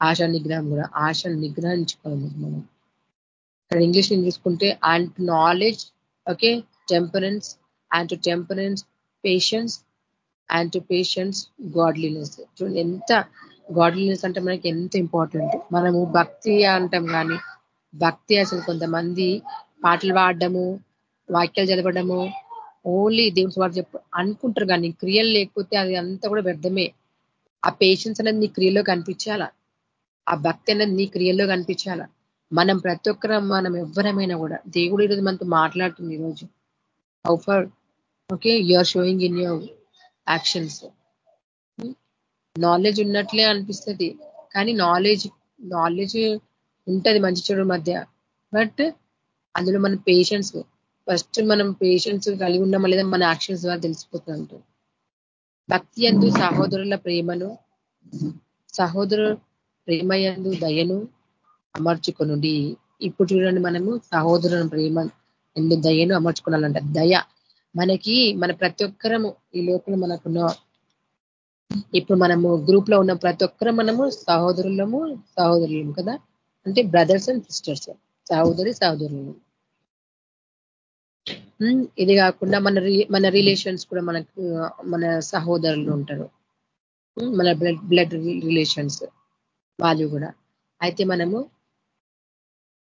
ఆశ నిగ్రహం కూడా ఆశను నిగ్రహించుకోవాలి మనం. ఇక్కడ ఇంగ్లీష్ చూసుకుంటే and knowledge okay temperance and to temperance patience and to patience godliness చూడండి ఎంత గాడ్లీనెస్ అంటే మనకి ఎంత ఇంపార్టెంట్ మనము భక్తి అంటాం కానీ భక్తి అసలు కొంతమంది పాటలు పాడడము వాక్యాలు చదవడము ఓన్లీ దేవుని వారు చెప్పు అనుకుంటారు కానీ క్రియలు లేకపోతే అది అంతా కూడా వ్యర్థమే. ఆ పేషెన్స్ అనేది నీ క్రియలో కనిపించాలా? ఆ భక్తి అనేది నీ క్రియల్లో కనిపించాలా? మనం ప్రతి ఒక్కరం మనం ఎవరమైనా కూడా దేవుడు ఈరోజు మనతో మాట్లాడుతుంది ఈరోజు. How for okay you are showing in your actions knowledge hmm? ఉన్నట్లే అనిపిస్తుంది. కానీ నాలెడ్జ్ నాలెడ్జ్ ఉంటుంది మంచి చెడు మధ్య. బట్ అందులో మన పేషెన్స్ ఫస్ట్ మనం పేషెన్స్ కలిగి ఉన్నామా లేదా మన యాక్షన్స్ ద్వారా తెలిసిపోతుంటాం భక్తి ఎందు సహోదరుల ప్రేమను సహోదరు ప్రేమయందు దయను అమర్చుకొనుడి. ఇప్పుడు చూడండి మనము సహోదరుల ప్రేమ ఎందు దయను అమర్చుకోవాలంట దయ. మనకి మన ప్రతి ఒక్కరము ఈ లోపల మనకున్న ఇప్పుడు మనము గ్రూప్లో ఉన్న ప్రతి ఒక్కరు మనము సహోదరులము సహోదరులము కదా? అంటే బ్రదర్స్ అండ్ సిస్టర్స్ సహోదరి సహోదరులు. ఇది కాకుండా మన మన రిలేషన్స్ కూడా మనకు మన సహోదరులు ఉంటారు. మన బ్లడ్ బ్లడ్ రిలేషన్స్ వాళ్ళు కూడా. అయితే మనము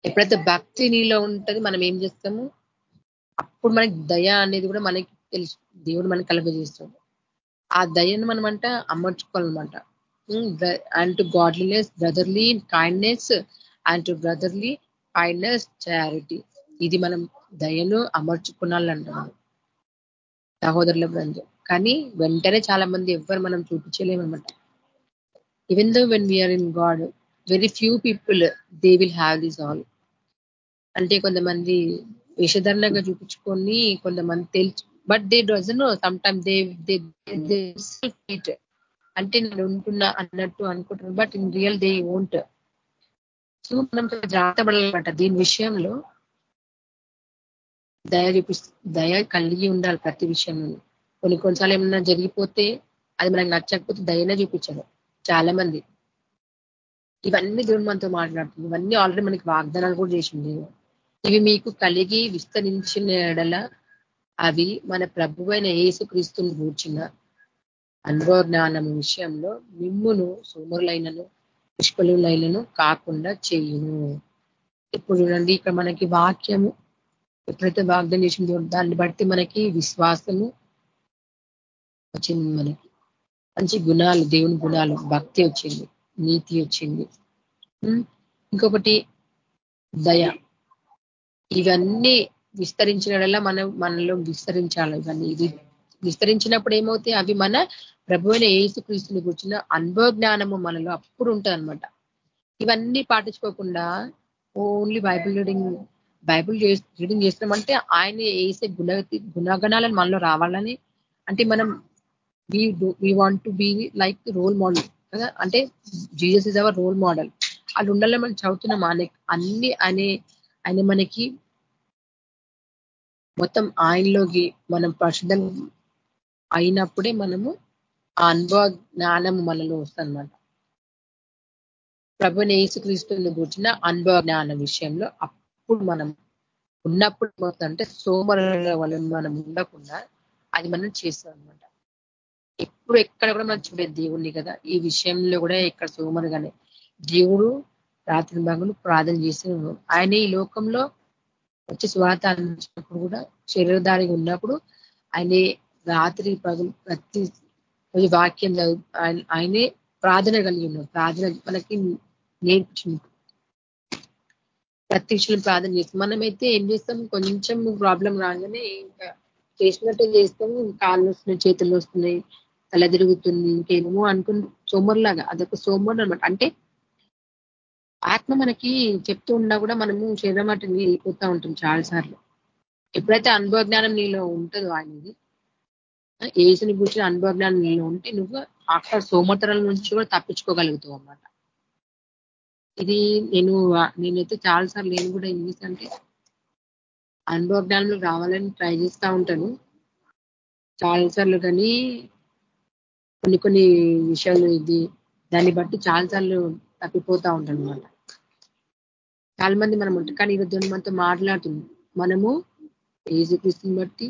ఎప్పుడైతే భక్తి నీలో ఉంటుంది మనం ఏం చేస్తాము? అప్పుడు మనకి దయ అనేది కూడా మనకి తెలుసు. దేవుడు మనకి కలగజేస్తాడు. ఆ దయను మనం అంట అమర్చుకోవాలన్నమాట. And to godliness brotherly kindness and to brotherly kindness charity ఇది మనం దయను అమర్చుకున్నాలంట సహోదరుల బృందం. కానీ వెంటనే చాలా మంది ఎవ్వరు మనం చూపించలేమన్నమాట. Even though when we are in God very few people they will have this all అంటే కొంతమంది వేషధరణగా చూపించుకొని కొంతమంది తెలుసు but they doesn't some time they అంటే నేను ఉంటున్నా అన్నట్టు అనుకుంటున్నాను but in real they won't so మనం జాగ్రత్త పడాలన్నమాట. దీని విషయంలో దయ చూపి దయ కలిగి ఉండాలి ప్రతి విషయంలో. కొన్ని కొన్నిసార్లు ఏమన్నా జరిగిపోతే అది మనకు నచ్చకపోతే దయనే చూపించదు చాలా మంది ఇవన్నీ దేవుడు మనతో మాట్లాడుతుంది. ఇవన్నీ ఆల్రెడీ మనకి వాగ్దానాలు కూడా చేసింది ఇవి మీకు కలిగి విస్తరించిన ఎడల అవి మన ప్రభువైన ఏసు క్రీస్తుని కూర్చున్న అనుభవ జ్ఞానం విషయంలో మిమ్మును సోమరులైనను పుష్పలులైనను కాకుండా చేయును. ఇప్పుడు చూడండి ఇక్కడ మనకి వాక్యము ఎప్పుడైతే వాగ్దానం చేసిందో దాన్ని బట్టి మనకి విశ్వాసము వచ్చింది మనకి. మంచి గుణాలు దేవుని గుణాలు భక్తి వచ్చింది నీతి వచ్చింది. ఇంకొకటి దయ. ఇవన్నీ విస్తరించిన మనం మనలో విస్తరించాలి ఇవన్నీ. ఇది విస్తరించినప్పుడు ఏమవుతాయి? అవి మన ప్రభు అయిన ఏసు క్రీస్తుని కూర్చున్న అనుభవ జ్ఞానము మనలో అప్పుడు ఉంటుంది అనమాట ఇవన్నీ పాటించుకోకుండా only Bible reading Bible reading చేస్తున్నామంటే ఆయన వేసే గుణ గుణగణాలను మనలో రావాలని. అంటే మనం we want to be like role model కదా? అంటే Jesus is our role model అది ఉండాలని మనం చదువుతున్నాం. అనే అన్ని అనే ఆయన మనకి మొత్తం ఆయనలోకి మనం పరిశుద్ధం అయినప్పుడే మనము ఆ అనుభవ జ్ఞానం మనలో వస్తుందన్నమాట. ప్రభుని యేసుక్రీస్తుని కూర్చున్న అనుభవ జ్ఞానం విషయంలో అప్పుడు మనం ఉన్నప్పుడు అంటే సోమర వల్ల మనం ఉండకుండా అది మనం చేస్తాం అనమాట ఎప్పుడు ఎక్కడ కూడా మనం చూడేది దేవుణ్ణి కదా. ఈ విషయంలో కూడా ఎక్కడ సోమరుగానే దేవుడు రాత్రి భాగంలో ప్రార్థన చేసి ఆయన ఈ లోకంలో వచ్చి స్వాత అందించినప్పుడు కూడా శరీరధారిగా ఉన్నప్పుడు ఆయన రాత్రి పగలు ప్రతి వాక్యం ఆయనే ప్రార్థన కలిగి ఉన్నాడు ప్రార్థన మనకి నేర్పించింది. ప్రతి విషయం ప్రార్థన చేస్తాం. మనమైతే ఏం చేస్తాం? కొంచెం ప్రాబ్లం రాగానే ఇంకా చేసినట్టే చేస్తాం. కాళ్ళు వస్తున్నాయి చేతులు వస్తున్నాయి తల తిరుగుతుంది ఇంకేమో అనుకుని సోమరులాగా అదొక సోమరు అనమాట అంటే ఆత్మ మనకి చెప్తూ ఉన్నా కూడా మనము శరీరం అటు వెళ్ళిపోతూ ఉంటాం చాలాసార్లు. ఎప్పుడైతే అనుభవ జ్ఞానం నీలో ఉంటుందో ఆయనది ఏసుని గురించి అనుభవ జ్ఞానం నీలో ఉంటే నువ్వు అక్కడ సోమతరాల నుంచి కూడా తప్పించుకోగలుగుతావు అన్నమాట. ఇది నేను నేనైతే చాలాసార్లు నేను కూడా ఏం అంటే అనుభవ జ్ఞానంలో రావాలని ట్రై చేస్తూ ఉంటాను. చాలాసార్లు కానీ కొన్ని కొన్ని విషయాలు ఇది దాన్ని బట్టి చాలాసార్లు తప్పిపోతూ ఉంటాను అనమాట చాలా మంది మనం ఉంటాం. కానీ ఈరోజు మనతో మాట్లాడుతుంది మనము ఏసుక్రీస్తుని బట్టి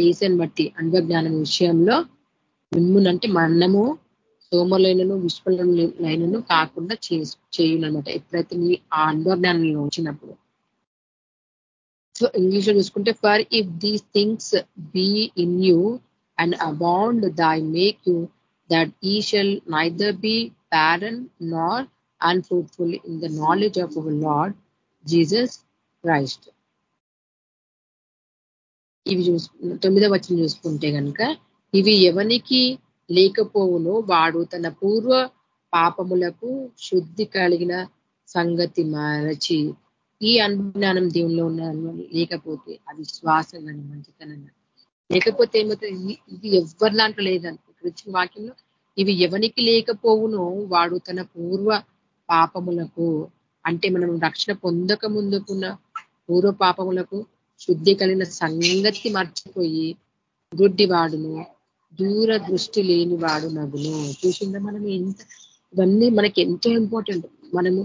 ఏసని బట్టి అనుభవజ్ఞానం విషయంలో మిమ్మునంటే మనము సోమలైనను విశ్వలైనను కాకుండా చేయాలన్నమాట ఎప్పుడైతే నీ ఆ అనుభవజ్ఞానంలో వచ్చినప్పుడు సో ఇంగ్లీష్లో చూసుకుంటే for if these things be in you and abound they make you that ye shall neither be barren nor unfruitful in the knowledge of our lord Jesus Christ. ఇవి చూసు తొమ్మిదో వచ్చిన చూసుకుంటే కనుక ఇవి ఎవనికి లేకపోవునో వాడు తన పూర్వ పాపములకు శుద్ధి కలిగిన సంగతి మరచి ఈ అనుజ్ఞానం దేవుల్లో ఉన్న లేకపోతే అది శ్వాసం కానీ మంచితనం లేకపోతే ఏమవుతుంది? ఇది ఎవరి దాంట్లో లేదని ఇక్కడ వచ్చిన వాక్యంలో ఇవి ఎవనికి లేకపోవునో వాడు తన పూర్వ పాపములకు అంటే మనం రక్షణ పొందక ముందుకున్న పూర్వ పాపములకు శుద్ధి కలిగిన సంగతి మర్చిపోయి గుడ్డివాడును దూర దృష్టి లేని వాడు నగును. చూసిందా మనం ఎంత ఇవన్నీ మనకి ఎంతో ఇంపార్టెంట్ మనము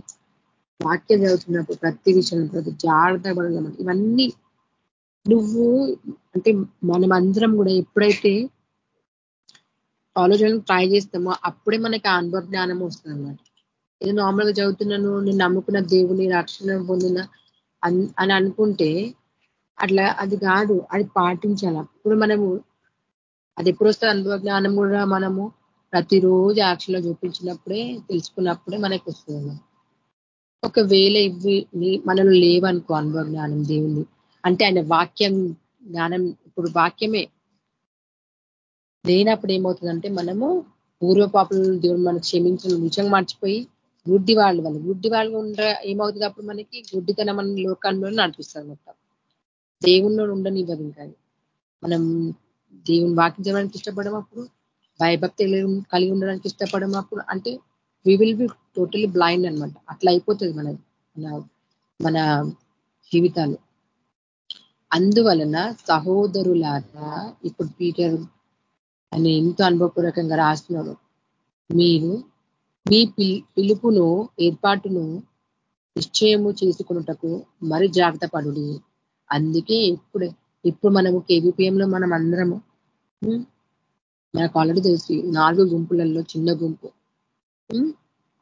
వాక్యం చదువుతున్నప్పుడు ప్రతి విషయం ప్రతి జాగ్రత్త పడగలం ఇవన్నీ నువ్వు అంటే మనం అందరం కూడా ఎప్పుడైతే ఆలోచనలు ట్రై చేస్తామో అప్పుడే మనకి అనుభవ జ్ఞానం వస్తుంది అన్నమాట ఏదో నార్మల్గా చదువుతున్నాను నేను నమ్ముకున్న దేవుని రక్షణ పొందిన అని అనుకుంటే అట్లా అది కాదు అది పాటించాలి. ఇప్పుడు మనము అది ఎప్పుడు వస్తే అనుభవ జ్ఞానం కూడా మనము ప్రతిరోజు యాక్షన్లో చూపించినప్పుడే తెలుసుకున్నప్పుడే మనకి వస్తుంది ఒకవేళ ఇవి మనలో లేవనుకో అనుభవ జ్ఞానం దేవుని అంటే ఆయన వాక్యం జ్ఞానం ఇప్పుడు వాక్యమే. లేనప్పుడు ఏమవుతుందంటే మనము పూర్వపాపలను దేవుడు మనకు క్షమించిన నిజంగా మర్చిపోయి గుడ్డి వాళ్ళు వాళ్ళు గుడ్డి వాళ్ళు ఉండ ఏమవుతుంది అప్పుడు మనకి గుడ్డితనం మన లోకాల్లో నడిపిస్తారు మొత్తం. దేవుణ్ణి ఉండనివ్వదు ఇంకా. మనం దేవుని వాక్యం చేయడానికి ఇష్టపడమప్పుడు భయభక్తి కలిగి ఉండడానికి ఇష్టపడమప్పుడు అంటే we will be totally blind అనమాట అట్లా అయిపోతుంది మన మన జీవితాలు. అందువలన సహోదరులారా ఇప్పుడు పీటర్ అని ఎంతో అనుభవపూర్వకంగా రాస్తున్నాడు. మీరు మీ పిలుపును ఏర్పాటును నిశ్చయము చేసుకున్నటకు మరి జాగ్రత్త పడు అందుకే ఇప్పుడు ఇప్పుడు మనము కేవీపీఎంలో మనం అందరము మనకు ఆల్రెడీ తెలిసి నాలుగు గుంపులలో చిన్న గుంపు.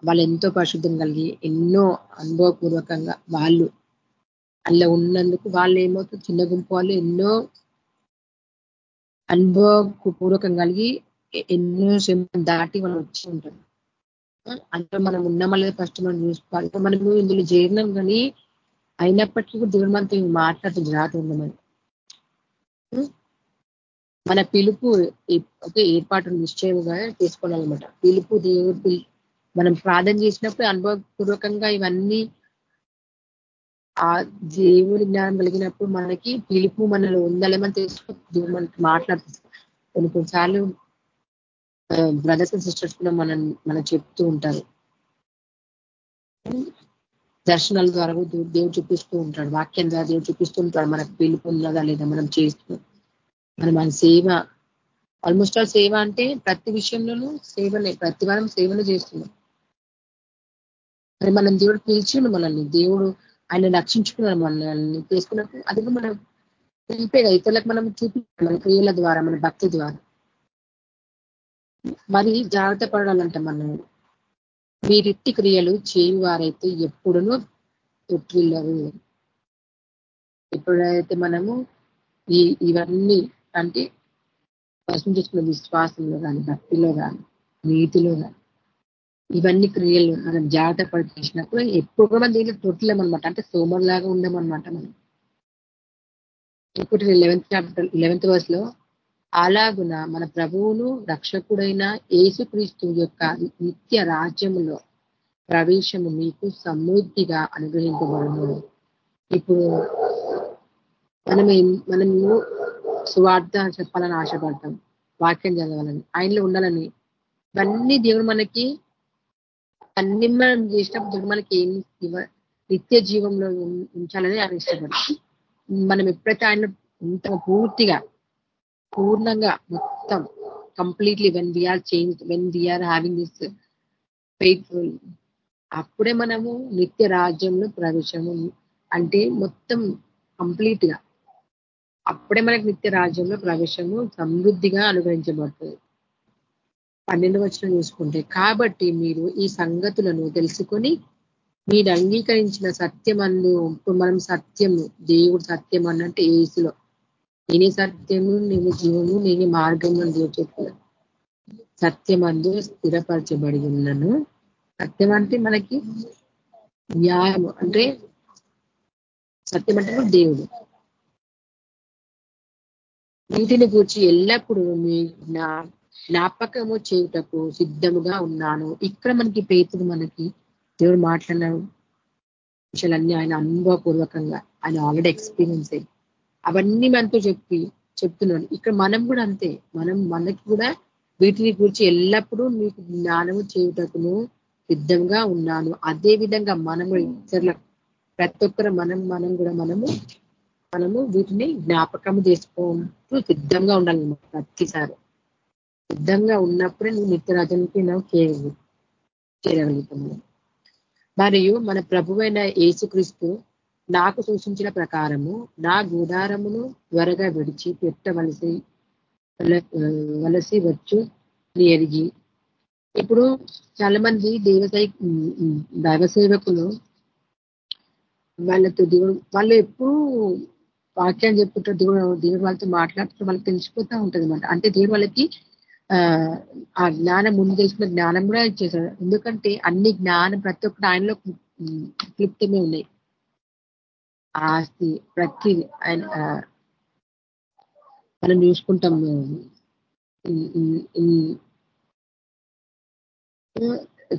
వాళ్ళు ఎంతో పరిశుద్ధం కలిగి ఎన్నో అనుభవపూర్వకంగా వాళ్ళు అలా ఉన్నందుకు వాళ్ళు ఏమవుతుంది చిన్న గుంపు వాళ్ళు ఎన్నో అనుభవపూర్వకం కలిగి ఎన్నో దాటి వాళ్ళు వచ్చి ఉంటారు. అందులో మనం ఉన్నామా లేదా ఫస్ట్ మనం చూసుకోవాలి మనము ఇందులో చేరినాం కానీ అయినప్పటికీ కూడా దేవుడు మనతో మాట్లాడుతుంది రాత ఉండమని మన పిలుపు ఓకే ఏర్పాటు నిశ్చయంగా చేసుకోవాలన్నమాట పిలుపు దేవుడు మనం ప్రార్థన చేసినప్పుడు అనుభవపూర్వకంగా ఇవన్నీ ఆ దేవుడి జ్ఞానం కలిగినప్పుడు మనకి పిలుపు మనలో ఉందలేమని తెలుసుకో దేవుడు మనకి మాట్లాడుతుంది. కొన్ని కొన్నిసార్లు బ్రదర్స్ అండ్ సిస్టర్స్ కూడా మనం మనం చెప్తూ ఉంటారు. దర్శనాల ద్వారా దేవుడు చూపిస్తూ ఉంటాడు. వాక్యం ద్వారా దేవుడు చూపిస్తూ ఉంటాడు. మనకు పిలుపున్నదా లేదా మనం చేస్తున్నాం మనం మన సేవ ఆల్మోస్ట్ ఆల్ సేవ అంటే ప్రతి విషయంలోనూ సేవనే ప్రతి వారం సేవలు చేస్తున్నాం. మరి మనం దేవుడు పిలిచిండు మనల్ని దేవుడు ఆయన రక్షించుకున్నాడు మనల్ని చేసుకున్నప్పుడు అది మనం పిలిపేగా ఇతరులకు మనం చూపించాం మన క్రియల ద్వారా మన భక్తి ద్వారా. మరి జాగ్రత్త పడాలంట మనం. మీరిట్టి క్రియలు వారైతే ఎప్పుడునూ తొట్టిల్లరు ఎప్పుడైతే మనము ఈ ఇవన్నీ అంటే వసం చేసుకున్న విశ్వాసంలో కానీ భక్తిలో కానీ నీతిలో కానీ ఇవన్నీ క్రియలు మనం జాగ్రత్త పడి చేసినప్పుడు ఎప్పుడు కూడా దీంట్లో తొట్టలేమనమాట అంటే సోమర్లాగా ఉండమన్నమాట మనం. ఇప్పుడు లెవెన్త్ చాప్టర్ లెవెన్త్ వర్స్లో అలాగున మన ప్రభువును రక్షకుడైన ఏసుక్రీస్తు యొక్క నిత్య రాజ్యములో ప్రవేశము మీకు సమృద్ధిగా అనుగ్రహించబడము ఇప్పుడు మనం మనము సువార్త చెప్పాలని ఆశపడతాం. వాక్యం చదవాలని ఆయనలో ఉండాలని. ఇవన్నీ దేవుడు మనకి అన్ని మనం చేసినప్పుడు దేవుడు మనకి ఏం నిత్య జీవంలో ఉంచాలని ఆయన ఇష్టపడతాం మనం ఎప్పుడైతే ఆయన పూర్తిగా పూర్ణంగా మొత్తం completely when we are change when we are having this faithful అప్పుడే మనము నిత్య రాజ్యంలో ప్రవేశము అంటే మొత్తం కంప్లీట్గా అప్పుడే మనకు నిత్య రాజ్యంలో ప్రవేశము సమృద్ధిగా అనుగ్రహించబడుతుంది. పన్నెండు వచ్చిన చూసుకుంటే కాబట్టి మీరు ఈ సంగతులను తెలుసుకొని మీరు అంగీకరించిన సత్యం ఇప్పుడు మనం సత్యము దేవుడు సత్యం అన్నట్టు ఏసులో నేనే సత్యము నేను జీవము నేనే మార్గము అని దేవుడు చెప్పారు సత్యమందు స్థిరపరచబడి ఉన్నాను సత్యం అంటే మనకి న్యాయము అంటే సత్యం అంటే దేవుడు. వీటిని గురించి ఎల్లప్పుడూ మీ జ్ఞాపకము చేయుటకు సిద్ధముగా ఉన్నాను. ఇక్కడ మనకి పేతుడు మనకి దేవుడు మాట్లాడిన విషయాలన్నీ ఆయన అనుభవపూర్వకంగా ఆయన ఆల్రెడీ ఎక్స్పీరియన్స్ అయ్యి అవన్నీ మనతో చెప్పి చెప్తున్నాడు ఇక్కడ మనం కూడా అంతే. మనం మనకి కూడా వీటిని గురించి ఎల్లప్పుడూ మీకు జ్ఞానము చేయుటకును సిద్ధంగా ఉన్నాను. అదే విధంగా మనము ఇతరుల ప్రతి ఒక్కరు మనం మనం కూడా మనము మనము వీటిని జ్ఞాపకం చేసుకుంటూ సిద్ధంగా ఉండాలి ప్రతిసారి. సిద్ధంగా ఉన్నప్పుడే నువ్వు నిత్యరాజునికి నువ్వు చేయగలి చేయగలుగుతాము మరియు మన ప్రభువైన యేసుక్రీస్తు నాకు సూచించిన ప్రకారము నా గోదారమును త్వరగా విడిచి పెట్టవలసి వలసి వచ్చు ఎరిగి. ఇప్పుడు చాలా మంది దేవసై దైవ సేవకులు వాళ్ళతో దేవుడు వాళ్ళు ఎప్పుడు వాక్యాన్ని చెప్పుకుంటారు దేవుడు దేవుడు వాళ్ళతో మాట్లాడుతూ వాళ్ళకి తెలిసిపోతూ ఉంటుంది అనమాట అంటే దేవుడు వాళ్ళకి ఆ జ్ఞానం ముందు తెలుసుకున్న జ్ఞానం కూడా ఇచ్చేసాడు ఎందుకంటే అన్ని జ్ఞానం ప్రతి ఒక్కటి ఆయనలో క్లిప్తమే ఉన్నాయి. ఆస్తి ప్రతి ఆయన మనం చూసుకుంటాం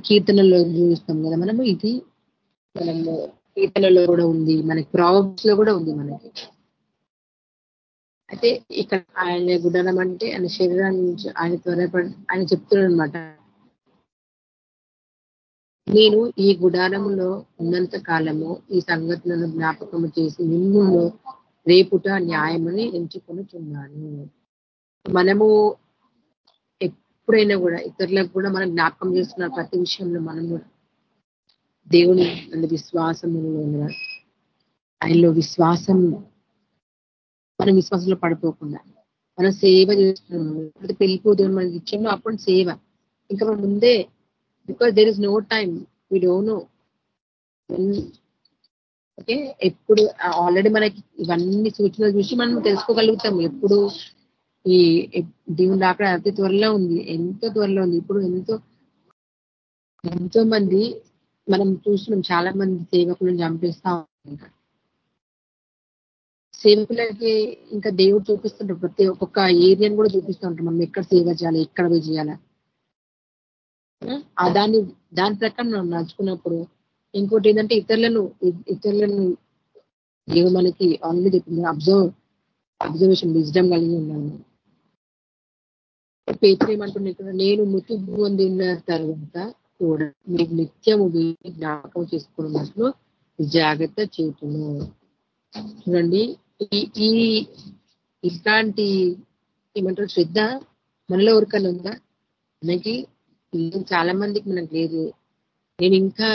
కీర్తనలో చూస్తాం కదా మనము ఇది. మనము కీర్తనలో కూడా ఉంది. మనకి ప్రాబ్లమ్స్లో కూడా ఉంది మనకి. అయితే ఇక్కడ ఆయన గుడనం అంటే ఆయన శరీరాన్ని ఆయన త్వరపడి ఆయన చెప్తున్నాడు అనమాట నేను ఈ గుడారములో ఉన్నంత కాలము ఈ సంగతులను జ్ఞాపకము చేసి నిన్ను రేపుట న్యాయమని ఎంచుకొనుచున్నాను. మనము ఎప్పుడైనా కూడా ఇతరులకు కూడా మనం జ్ఞాపకం చేస్తున్న ప్రతి విషయంలో మనం కూడా దేవుని అన్న విశ్వాసంలో ఆయనలో విశ్వాసం మనం విశ్వాసంలో పడిపోకుండా మనం సేవ చేస్తున్నాం పెళ్ళిపోతుంది మనకి ఇచ్చిందో అప్పుడు సేవ. ఇంకా మనం ముందే because there is no time we don't know okay ఎప్పుడు ఆల్రెడీ మనకి ఇవన్నీ సూచనలు చూసి మనం తెలుసుకోగలుగుతాం. ఎప్పుడు ఈ దేవుని రాకడ అతి త్వరలో ఉంది. ఎంతో త్వరలో ఉంది. ఇప్పుడు ఎంతో ఎంతో మంది మనం చూస్తున్నాం. చాలా మంది సేవకులను చంపేస్తా సేవకులకి ఇంకా దేవుడు చూపిస్తుంటారు ప్రతి ఒక్కొక్క ఏరియాని కూడా చూపిస్తూ ఉంటారు మనం ఎక్కడ సేవ చేయాలి ఎక్కడ పోయి చేయాలి దాన్ని దాని ప్రకారం మనం నడుచుకున్నప్పుడు ఇంకోటి ఏంటంటే ఇతరులను ఇతరులను దేవుడు మనకి ఆల్రెడీ చెప్పింది అబ్జర్వ్ అబ్జర్వేషన్ విజ్డమ్ కలిగి ఉన్నాను. పేపర్ ఏమంటున్నా ఇక్కడ నేను మృతి పొందిన తర్వాత కూడా మీకు నిత్యము జ్ఞాపకం చేసుకున్నట్లు జాగ్రత్త చేతున్నాను చూడండి ఈ ఇట్లాంటి ఏమంటారు శ్రద్ధ మనలో ఎవరికైనా ఉందా? మనకి చాలా మందికి మనకు లేదు. నేను ఇంకా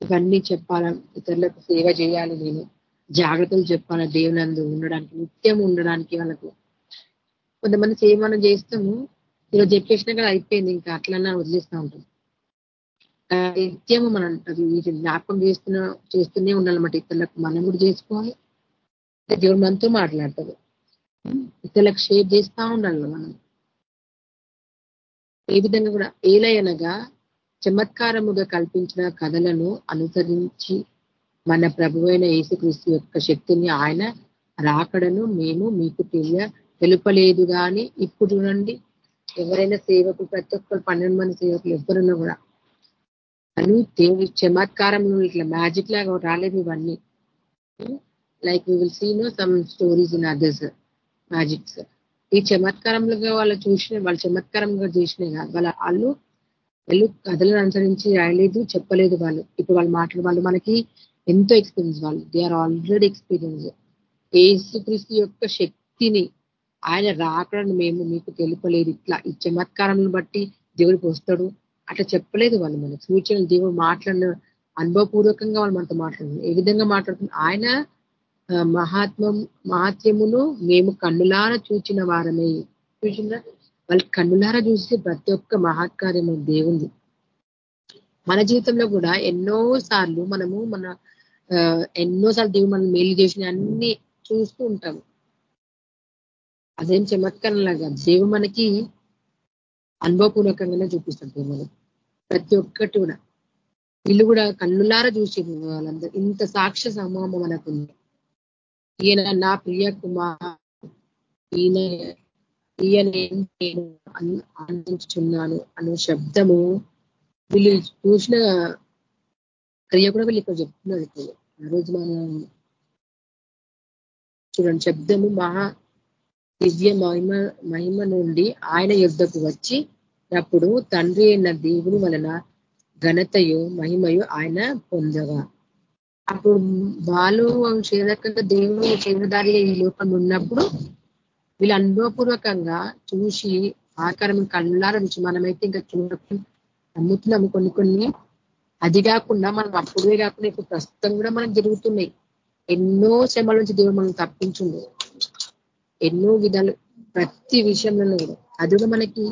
ఇవన్నీ చెప్పాల ఇతరులకు సేవ చేయాలి నేను. జాగ్రత్తలు చెప్పాలా దేవునందు ఉండడానికి నిత్యం ఉండడానికి వాళ్ళకు. కొంతమంది సేవనం చేస్తాము ఈరోజు చెప్పేసినా కదా అయిపోయింది ఇంకా అట్లన్నా వదిలేస్తూ ఉంటాం. నిత్యము మనం జ్ఞాపకం చేస్తున్న చేస్తూనే ఉండాలన్నమాట. ఇతరులకు మనం కూడా చేసుకోవాలి. దేవుడు మనతో మాట్లాడతాడు. ఇతరులకు షేర్ చేస్తూ ఉండాలి మనం. ఏ విధంగా కూడా ఏలయనగా చమత్కారముగా కల్పించిన కథలను అనుసరించి మన ప్రభువైన యేసుక్రీస్తు యొక్క శక్తిని ఆయన రాకడను మేము మీకు తెలియ తెలుపలేదు కానీ ఇప్పుడు చూడండి ఎవరైనా సేవకు ప్రతి ఒక్కరు పన్నెండు మంది సేవకులు ఎవరున్నా కూడా అని దేవుడి చమత్కారంలో ఇట్లా మ్యాజిక్ లాగా రాలేదు ఇవన్నీ. Like you will see no some stories in others magics ఈ చమత్కారంలుగా వాళ్ళు చూసిన వాళ్ళు చమత్కారంగా చేసినాయి కాదు. వాళ్ళ వాళ్ళు వాళ్ళు కథలను అనుసరించి రాయలేదు చెప్పలేదు వాళ్ళు. ఇప్పుడు వాళ్ళు మాట్లాడే వాళ్ళు మనకి ఎంతో ఎక్స్పీరియన్స్ వాళ్ళు. దే ఆర్ ఆల్రెడీ ఎక్స్పీరియన్స్ ఏసుక్రీస్తు యొక్క శక్తిని ఆయన రాకడని మేము మీకు తెలుపలేదు. ఇట్లా ఈ చమత్కారం బట్టి దేవుడికి వస్తాడు. అట్లా చెప్పలేదు వాళ్ళు మనకి. సూచనలు దేవుడు మాట్లాడిన అనుభవపూర్వకంగా వాళ్ళు మనతో మాట్లాడుతున్నారు. ఏ విధంగా మాట్లాడుతున్నారు? ఆయన మహాత్మం మహాత్యమును మేము కన్నులార చూచిన వారమే. చూసిన వాళ్ళు కన్నులార చూసి ప్రతి ఒక్క మహాత్కార్యము దేవుంది మన జీవితంలో కూడా ఎన్నో సార్లు మనము మన ఎన్నోసార్లు దేవుడు మనం మేలు చేసిన అన్ని చూస్తూ ఉంటాము. అదేం చమత్కారంలాగా దేవుడు మనకి అనుభవపూర్వకంగానే చూపిస్తాడు దేవుడు. ప్రతి ఒక్కటి కూడా. వీళ్ళు కూడా కన్నులార చూసి వాళ్ళందరూ. ఇంత సాక్ష్య సమూహం మనకుంది. ఈయన నా ప్రియ కుమార్ ఈయన ఈయన నేను అనే శబ్దము వీళ్ళు చూసిన క్రియ కూడా వీళ్ళు ఇక్కడ చెప్తున్నారు ఇప్పుడు ఆ రోజు మనం చూడండి శబ్దము మహా దివ్య మహిమ మహిమ నుండి ఆయన యుద్ధకు వచ్చి అప్పుడు తండ్రి అయిన దేవుని వలన ఘనతయు మహిమయు ఆయన పొందగా. అప్పుడు వాళ్ళు శరీరకంగా దేవుడు శరీరధారి ఈ లోకం ఉన్నప్పుడు వీళ్ళు అనుభవపూర్వకంగా చూసి ఆకారం కళ్ళార నుంచి మనమైతే ఇంకా చూడకుండా నమ్ముతున్నాము కొన్ని కొన్ని. అది కాకుండా మనం అప్పుడే కాకుండా ఇప్పుడు ప్రస్తుతం కూడా మనకు జరుగుతున్నాయి. ఎన్నో శ్రమల నుంచి దేవుడు మనం తప్పించుండు. ఎన్నో విధాలు ప్రతి విషయంలో కూడా. అది కూడా మనకి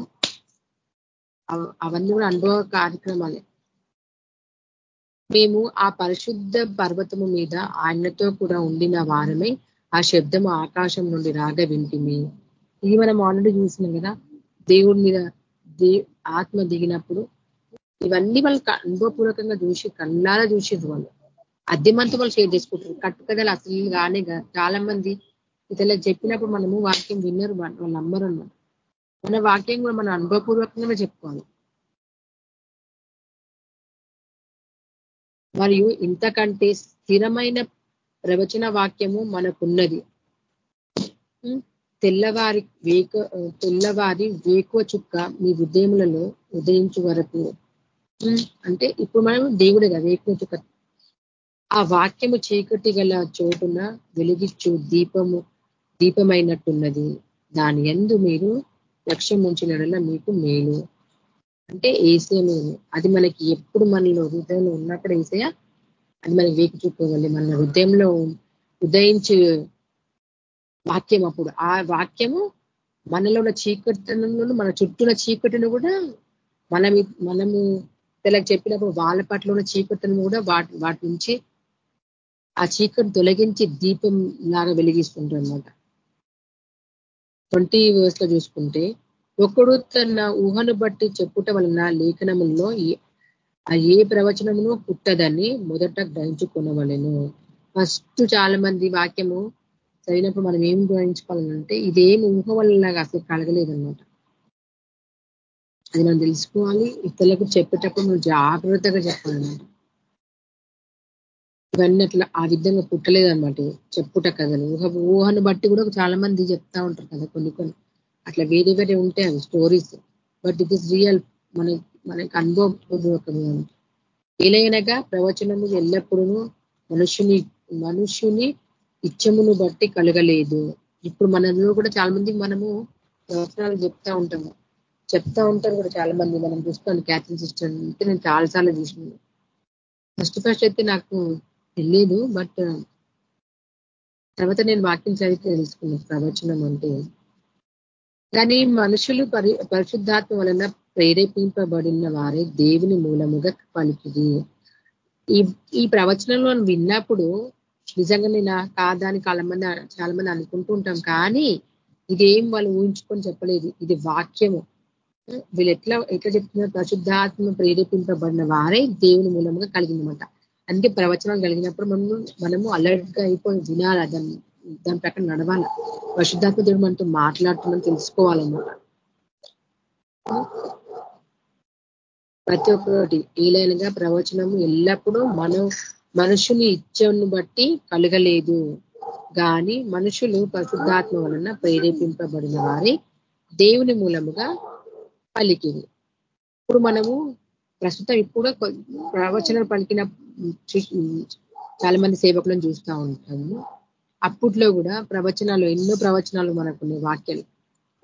అవన్నీ కూడా అనుభవ కార్యక్రమాలే. మేము ఆ పరిశుద్ధ పర్వతము మీద ఆయనతో కూడా ఉండిన వారమే ఆ శబ్దము ఆకాశం నుండి రాగ వింటిమి. ఇది మనం ఆల్రెడీ చూసినాం కదా దేవుడి మీద దే ఆత్మ దిగినప్పుడు ఇవన్నీ వాళ్ళు అనుభవపూర్వకంగా చూసి కళ్ళారా చూసేది వాళ్ళు. అద్దెమంతా వాళ్ళు షేర్ చేసుకుంటారు. కట్టుకథలు అసలు కానీ చాలా మంది ఇతరులు చెప్పినప్పుడు మనము వాక్యం విన్నరు వాళ్ళు నమ్మరు అన్నమాట. మన వాక్యం కూడా మన అనుభవపూర్వకంగానే చెప్పుకోవాలి. మరియు ఇంతకంటే స్థిరమైన ప్రవచన వాక్యము మనకున్నది. తెల్లవారి వేక తెల్లవారి వేకువ చుక్క మీ హృదయములలో ఉదయించు వరకు. అంటే ఇప్పుడు మనం దేవుడు కదా వేకువ చుక్క. ఆ వాక్యము చీకటి గల చోటున వెలిగిచ్చు దీపము దీపమైనట్టున్నది. దాని ఎందు మీరు లక్ష్యం ఉంచినడల మీకు మేలు. అంటే ఏసే అది మనకి ఎప్పుడు మనలో హృదయంలో ఉన్నప్పుడు ఏసయ అది మనకి వేకి చూపుకోవాలి మన హృదయంలో ఉదయించే వాక్యం అప్పుడు. ఆ వాక్యము మనలో ఉన్న చీకటిను మన చుట్టూన చీకటిని కూడా మనం మనము పిల్లలకు చెప్పినప్పుడు వాళ్ళ పట్ల ఉన్న చీకటిని కూడా వాటి వాటి నుంచి ఆ చీకటి తొలగించి దీపం లాగా వెలిగిస్తుంటారు అనమాట ట్వంటీ వర్స్లో చూసుకుంటే ఒకడు తన ఊహను బట్టి చెప్పుట వలన లేఖనములో ఏ ప్రవచనమును పుట్టదని మొదట గ్రహించుకునవలను. ఫస్ట్ చాలా మంది వాక్యము చదివినప్పుడు మనం ఏం గ్రహించుకోవాలంటే ఇదేం ఊహ వల్లలాగా అసలు కలగలేదన్నమాట. అది మనం తెలుసుకోవాలి. ఇతరులకు చెప్పేటప్పుడు నువ్వు జాగ్రత్తగా చెప్పాలన్నమాట. ఇవన్నీ అట్లా ఆ విధంగా పుట్టలేదన్నమాట. చెప్పుట కథలు ఊహ ఊహను బట్టి కూడా చాలా మంది చెప్తా ఉంటారు కదా కొన్ని కొన్ని. అట్లా వేరే వేరే ఉంటాయి అవి stories but it is real మన మనకి అనుభవపూర్వకంగా ఏలైనగా ప్రవచనము ఎల్లప్పుడూ మనుషుని మనుషుని ఇచ్చమును బట్టి కలగలేదు. ఇప్పుడు మనలో కూడా చాలా మంది మనము ప్రవచనాలు చెప్తా ఉంటాము. చెప్తా ఉంటారు కూడా చాలా మంది మనం చూస్తాను క్యాథరిన్ సిస్టర్ అంటే నేను చాలాసార్లు చూసినాను ఫస్ట్ ఫస్ట్ అయితే నాకు తెలియదు బట్ తర్వాత నేను వాక్యం చదివితే తెలుసుకున్నాను ప్రవచనం అంటే. కానీ మనుషులు పరి పరిశుద్ధాత్మ వలన ప్రేరేపింపబడిన వారే దేవుని మూలముగా పలికిది ఈ ఈ ప్రవచనంలో విన్నప్పుడు నిజంగా నేను కాదని చాలా మంది చాలా మంది అనుకుంటూ ఉంటాం. కానీ ఇదేం వాళ్ళు ఊహించుకొని చెప్పలేదు. ఇది వాక్యము. వీళ్ళు ఎట్లా ఎట్లా చెప్తున్నారు? పరిశుద్ధాత్మ ప్రేరేపింపబడిన వారే దేవుని మూలంగా కలిగిందనమాట అందుకే ప్రవచనాలు కలిగినప్పుడు మనము మనము అలర్ట్గా అయిపోయి వినాలి దాన్ని దాని ప్రకారం నడవాలి. పరిశుద్ధాత్మ దేవుడు మనతో మాట్లాడుతున్నాం తెలుసుకోవాలన్నమాట. ప్రతి ఒక్కటి ఏలైనగా ప్రవచనము ఎల్లప్పుడూ మనం మనుషుని ఇచ్చను బట్టి కలగలేదు. కానీ మనుషులు పరిశుద్ధాత్మ వలన ప్రేరేపింపబడిన వారి దేవుని మూలముగా పలికింది ఇప్పుడు మనము ప్రస్తుతం ఇప్పుడు ప్రవచనం పలికిన చాలా మంది సేవకులను చూస్తూ ఉంటాము. అప్పట్లో కూడా ప్రవచనాలు ఎన్నో ప్రవచనాలు మనకు ఉన్నాయి వాక్యాలు.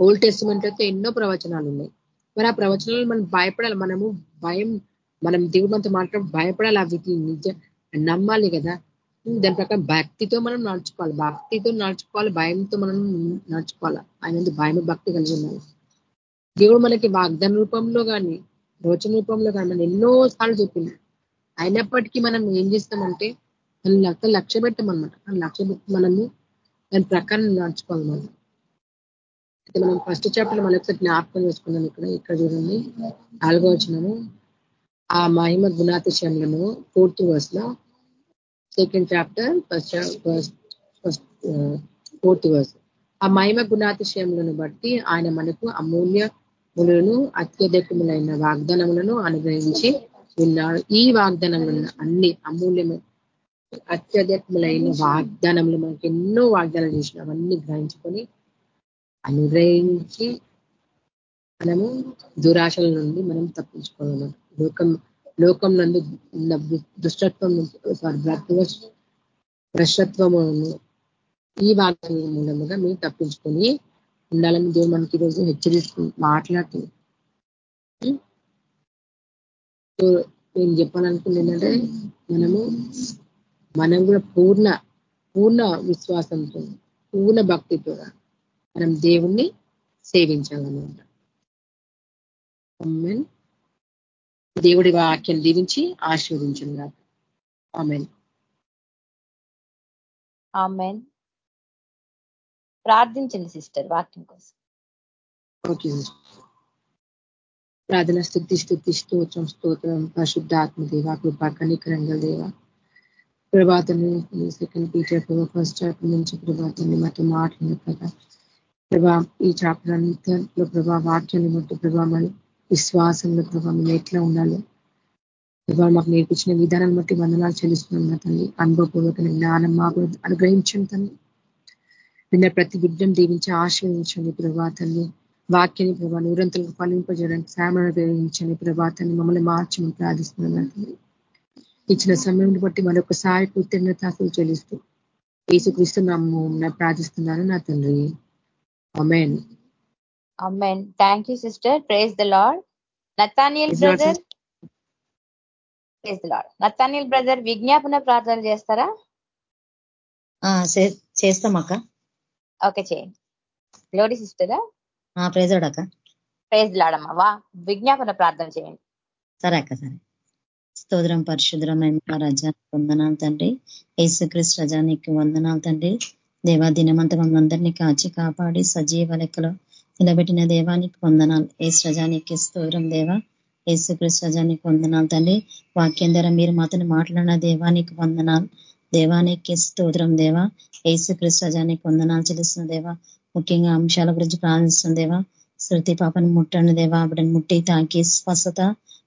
ఓల్డ్ టెస్ట్మెంట్ అయితే ఎన్నో ప్రవచనాలు ఉన్నాయి. మరి ఆ ప్రవచనాలు మనం భయపడాలి. మనము భయం మనం దేవుడు మాత్రం భయపడాలి అవి నిజ నమ్మాలి కదా. దాని ప్రకారం భక్తితో మనం నడుచుకోవాలి. భక్తితో నడుచుకోవాలి. భయంతో మనం నడుచుకోవాలి. ఆయన భయం భక్తి కలిగి ఉండాలి. దేవుడు మనకి వాగ్దాన రూపంలో కానీ రోచన రూపంలో కానీ మనం ఎన్నో సార్లు చెప్పింది అయినప్పటికీ మనం ఏం చేస్తామంటే దాన్ని లెక్క లక్ష్య పెట్టమన్నమాట లక్ష్య పెట్టి మనము దాని ప్రకారం నడుచుకోవాలి మనం. అయితే మనం ఫస్ట్ చాప్టర్ మనం ఒకసారి జ్ఞాపకం చేసుకున్నాం ఇక్కడ. ఇక్కడ చూడండి. నాలుగో వచ్చినము ఆ మహిమ గుణాతిశయంలో fourth వర్స్లో second chapter first first fourth verse. ఆ మహిమ గుణాతిశయములను బట్టి ఆయన మనకు అమూల్య ములను అత్యధికములైన వాగ్దానములను అనుగ్రహించి ఉన్నాడు. ఈ వాగ్దానములను అన్ని అమూల్యము అత్యధికములైన వాగ్దానములు మనకి ఎన్నో వాగ్దానాలు చేసిన అవన్నీ గ్రహించుకొని అనుగ్రహించి మనము దురాశల నుండి మనం తప్పించుకోవాలి. లోకం లోకం నందు దుష్టత్వం సారీ భ్రష్టత్వమును ఈ వాగ్దానం మూలముగా మేము తప్పించుకొని ఉండాలని దేవుడు మనకి ఈరోజు హెచ్చరిస్తూ మాట్లాడుతుంది నేను చెప్పాలనుకుంది ఏంటంటే మనము మనం కూడా పూర్ణ పూర్ణ విశ్వాసంతో పూర్ణ భక్తితో మనం దేవుణ్ణి సేవించాలన్నమాట దేవుడి వాక్యం దీవించి ఆశీర్వదించను ఆమెన్ ఆమెన్ ప్రార్థించండి సిస్టర్ వాక్యం కోసం. ఓకే ప్రార్థన స్థుతి స్థుతి స్తోత్రం స్తోత్రం. పరిశుద్ధాత్మ దేవ కృపా కనికరంగ దేవ. ప్రభాతని సెకండ్ టీచర్ ఫస్ట్ చాప్టర్ నుంచి ప్రభాతాన్ని మాతో మాట్లాడిన ప్రభా. ప్రభా ఈ చాప్టర్ అంతలో ప్రభా వాక్యాన్ని బట్టి ప్రభా మరి విశ్వాసంలో ప్రభా మేము ఎట్లా ఉండాలి? ఇవాళ మాకు నేర్పించిన విధానాన్ని బట్టి వందనాలు చెల్లిస్తున్నాం నా తల్లి. అనుభవపూర్వకమైన జ్ఞానం మాకు అనుగ్రహించండి తల్లి. విన్న ప్రతి బిడ్డను దీవించి ఆశ్రయించండి ప్రభాతల్ని వాక్యాన్ని ప్రభావ నిరంతరం ఫలింపజేయడానికి సామాన్య గ్రహించండి ప్రభాతాన్ని మమ్మల్ని మార్చమని ప్రార్థిస్తున్నాం ఇచ్చిన సమయం బట్టి మరొకసారి కృతజ్ఞతాసులు చెల్లిస్తూ యేసుక్రీస్తు నమ్ము ప్రార్థిస్తున్నాను నా తండ్రి. Amen amen thank you sister. Praise the lord Nathaniel brother. Praise the lord Nathaniel brother విజ్ఞాపన ప్రార్థన చేస్తారా? చేస్తాం అక్క. ఓకే చేయండి. గ్లోరీ సిస్టరా? ప్రైజోడక్క ప్రైజ్ లాడమ్మా. వా విజ్ఞాపన ప్రార్థన చేయండి. సరే అక్క సరే. స్తోత్రం పరిశుద్రమైన రజానికి వందనాలు తండ్రి. యేసుక్రీస్తు రజానికి వందనాలు తండ్రి. దేవా దినమంత మమ్మల్ందరినీ కాచి కాపాడి సజీవ లెక్కలో నిలబెట్టిన దేవానికి వందనాలు. ఏ సజానికి స్తోత్రం దేవా. యేసుక్రీస్తు రజానికి వందనాలు తండ్రి. వాక్యం ద్వారా మీరు మాతను మాట్లాడిన దేవానికి వందనాలు. దేవానికి స్తోత్రం దేవా. యేసుక్రీస్తు రజానికి వందనాలు చెల్లిస్తున్న దేవా. ముఖ్యంగా అంశాల గురించి ప్రార్థిస్తుంది దేవా. శృతి పాపను ముట్టండి దేవా. ఆవిడని ముట్టి తాకి స్వస్థత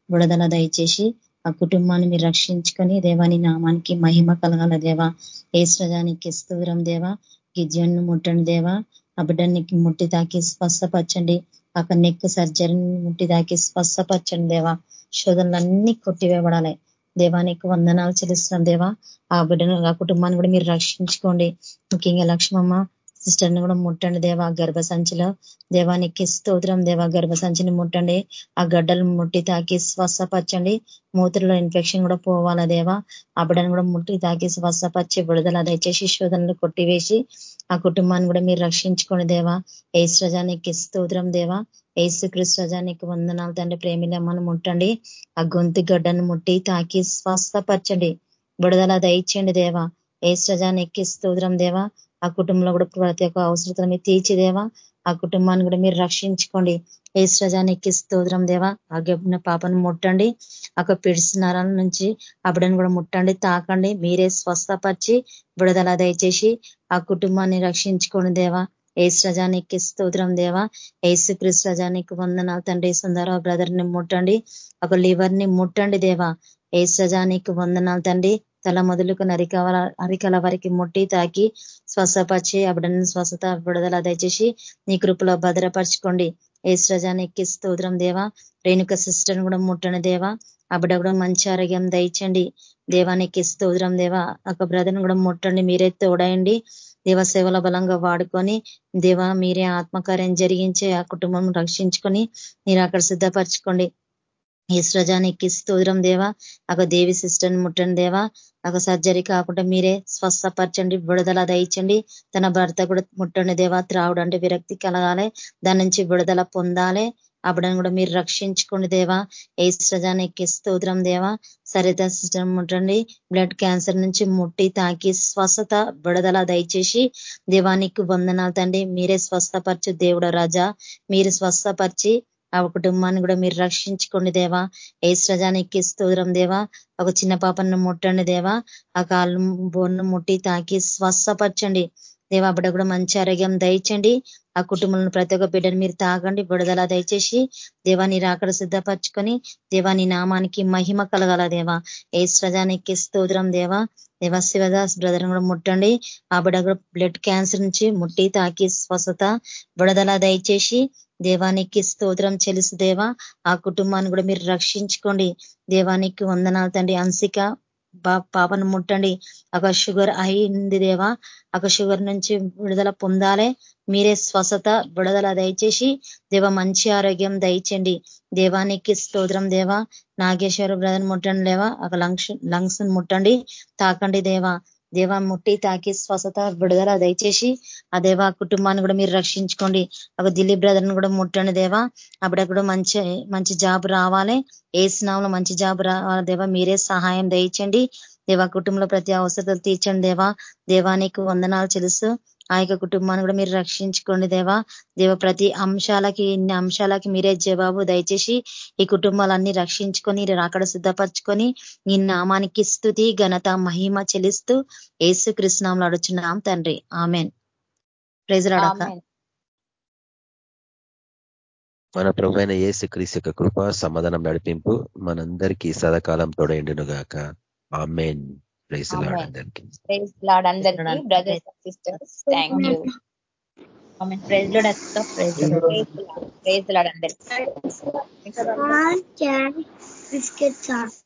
బుడదల దయచేసి ఆ కుటుంబాన్ని మీరు రక్షించుకొని దేవాని నామానికి మహిమ కలగాల దేవా. ఏ స్రజానికి స్థూరం దేవా. గిజ్జన్ను ముట్టండి దేవా. ఆ బిడ్డని ముట్టి తాకి స్వస్థపరచండి. అక్కడ నెక్ సర్జరీని ముట్టి తాకి స్వస్థపరచండి దేవా. శోధనలన్నీ కొట్టివేయబడాలి. దేవానికి వందనాలు చెల్లిస్తున్నాం దేవా. ఆ బిడ్డను ఆ కుటుంబాన్ని కూడా మీరు రక్షించుకోండి. ముఖ్యంగా లక్ష్మమ్మ సిస్టర్ని కూడా ముట్టండి దేవా గర్భ సంచిలో దేవానికి స్తోత్రం దేవా గర్భ సంచిని ముట్టండి. ఆ గడ్డలు ముట్టి తాకి స్వస్థపరచండి. మూత్రలో ఇన్ఫెక్షన్ కూడా పోవాలా దేవా? ఆ బిడ్డను కూడా ముట్టి తాకి స్వస్థపరిచి విడుదల దయచేసి శోధనలు కొట్టివేసి ఆ కుటుంబాన్ని కూడా మీరు రక్షించుకోండి దేవా. ఏసు స్తోత్రం దేవా. ఏసు రజానికి వందనాలు తండ్రి ప్రేమిలమ్మను ముట్టండి. ఆ గొంతు గడ్డను ముట్టి తాకి స్వస్థపరచండి. విడుదల దయచేయండి దేవా. ఏసు రజానికి స్తోత్రం దేవా. ఆ కుటుంబంలో కూడా ప్రతి ఒక్క అవసరతను మీరు తీర్చిదేవా ఆ కుటుంబాన్ని కూడా మీరు రక్షించుకోండి. ఏ స్రజానికి స్తోత్రం దేవా. ఆ గెప్పిన పాపను ముట్టండి. ఒక పిడిసి నరాల నుంచి అబిడని కూడా ముట్టండి తాకండి. మీరే స్వస్థపరిచి విడుదల దయచేసి ఆ కుటుంబాన్ని రక్షించుకోండి దేవా. ఏ స్రజానికి స్తోత్రం దేవా. ఏసు క్రిస్రజానికి వందనాలు తండ్రి సుందర బ్రదర్ని ముట్టండి. ఒక లివర్ని ముట్టండి దేవా. ఏసు స్రజానికి వందనాలు తండ్రి. తల మొదలుకు నరికల అరికల వారికి ముట్టి తాకి శ్వాసపరిచి అబడని స్వస్థత విడుదల దయచేసి నీ కృపలో భద్రపరచుకోండి. ఏశ్రజాన్ని ఎక్కిస్తూ ఉదరం దేవా. రేణుక సిస్టర్ని కూడా ముట్టని దేవా. అబడ కూడా మంచి ఆరోగ్యం దయచండి దేవానికి స్తోత్రం దేవా. ఒక బ్రదర్ని కూడా ముట్టండి. మీరే తోడయండి. దేవ సేవల బలంగా వాడుకొని దేవ మీరే ఆత్మకార్యం జరిగించే ఆ కుటుంబం రక్షించుకొని మీరు అక్కడ సిద్ధపరచుకోండి. ఈశ్వజానికి స్తోత్రం దేవా ఒక దేవి సిస్టర్ని ముట్టండి దేవా ఒక సర్జరీ కాకుండా మీరే స్వస్థపరచండి విడుదల దయచండి తన భర్త కూడా ముట్టండి దేవా త్రావుడు అంటే విరక్తి కలగాలి దాని నుంచి విడుదల పొందాలి అప్పుడని కూడా మీరు రక్షించుకోండి దేవా ఏ సజానికి స్తోత్రం దేవా సరిత సిస్టర్ ముట్టండి బ్లడ్ క్యాన్సర్ నుంచి ముట్టి తాకి స్వస్థత విడుదల దయచేసి దేవానికి వందనాలు తండ్రి మీరే స్వస్థపరచు దేవుడు రాజా మీరు స్వస్థపరిచి ఆ కుటుంబాన్ని కూడా మీరు రక్షించుకోండి దేవా. ఏ సజానికి స్తోత్రం దేవా. ఒక చిన్న పాపను ముట్టండి దేవా. ఆ కాళ్ళు బోన్ను ముట్టి తాకి స్వస్థపరచండి. దేవా బిడ్డ కూడా మంచి ఆరోగ్యం దయచండి ఆ కుటుంబంలో ప్రతి ఒక్క బిడ్డను మీరు తాగండి విడుదల దయచేసి. దేవాని రాకడ సిద్ధపరచుకొని దేవాని నామానికి మహిమ కలగాల దేవా. ఏ స్రజానికి స్తోత్రం దేవా. దేవా శివదాస్ బ్రదర్ కూడా ముట్టండి. ఆ బిడ్డ కూడా బ్లడ్ క్యాన్సర్ నుంచి ముట్టి తాకి స్వస్థత. విడదల దయచేసి దేవానికి స్తోత్రం చెలుసు దేవా ఆ కుటుంబాన్ని కూడా మీరు రక్షించుకోండి. దేవానికి వందనాలు తండ్రి. అంశిక పాపను ముట్టండి. ఒక షుగర్ అయింది దేవా. ఒక షుగర్ నుంచి విడుదల పొందాలే. మీరే స్వస్థత విడుదల దయచేసి దేవ మంచి ఆరోగ్యం దయచండి. దేవానికి స్తోత్రం దేవా. నాగేశ్వర బ్రదర్ ముట్టండి లేవా ఒక లంగ్స్ లంగ్స్ ముట్టండి. తాకండి దేవా. దేవా ముట్టి తాకి స్వస్థత విడుదల దయచేసి ఆ దేవా కుటుంబాన్ని కూడా మీరు రక్షించుకోండి. ఒక దిలీప్ బ్రదర్ని కూడా ముట్టండి దేవా. అప్పుడప్పుడు మంచి మంచి జాబ్ రావాలి. ఏ స్నామంలో మంచి జాబ్ రావాలి దేవా మీరే సహాయం దయచండి దేవా కుటుంబంలో ప్రతి అవసరతలు తీర్చండి దేవా. దేవానికి వందనాలు తెలుసు. ఆ యొక్క కుటుంబాన్ని కూడా మీరు రక్షించుకోండి దేవా. దేవ ప్రతి అంశాలకి ఇన్ని అంశాలకి మీరే జవాబు దయచేసి ఈ కుటుంబాలన్నీ రక్షించుకొని అక్కడ సిద్ధపరచుకొని ఈ నామానికి స్థుతి ఘనత మహిమ చెల్లిస్తూ ఏసు కృష్ణంలో అడుచున్నాం తండ్రి. ఆమెన్. ప్రెజరాడక మన ప్రభు అయిన ఏసు క్రీస్ యొక్క కృప సమాధానం నడిపింపు మనందరికీ సదాకాలం తోడైండును గాక ఆ మెయిన్ ప్రైస్ లాడ్ అందరికీ లాడ్ అందరికీ బ్రదర్స్ సిస్టర్స్ థ్యాంక్ యూ ప్రైజ్లో ప్రైజ్ ప్రైజ్ లాడ్ అందరికీ బిస్కెట్ సాస్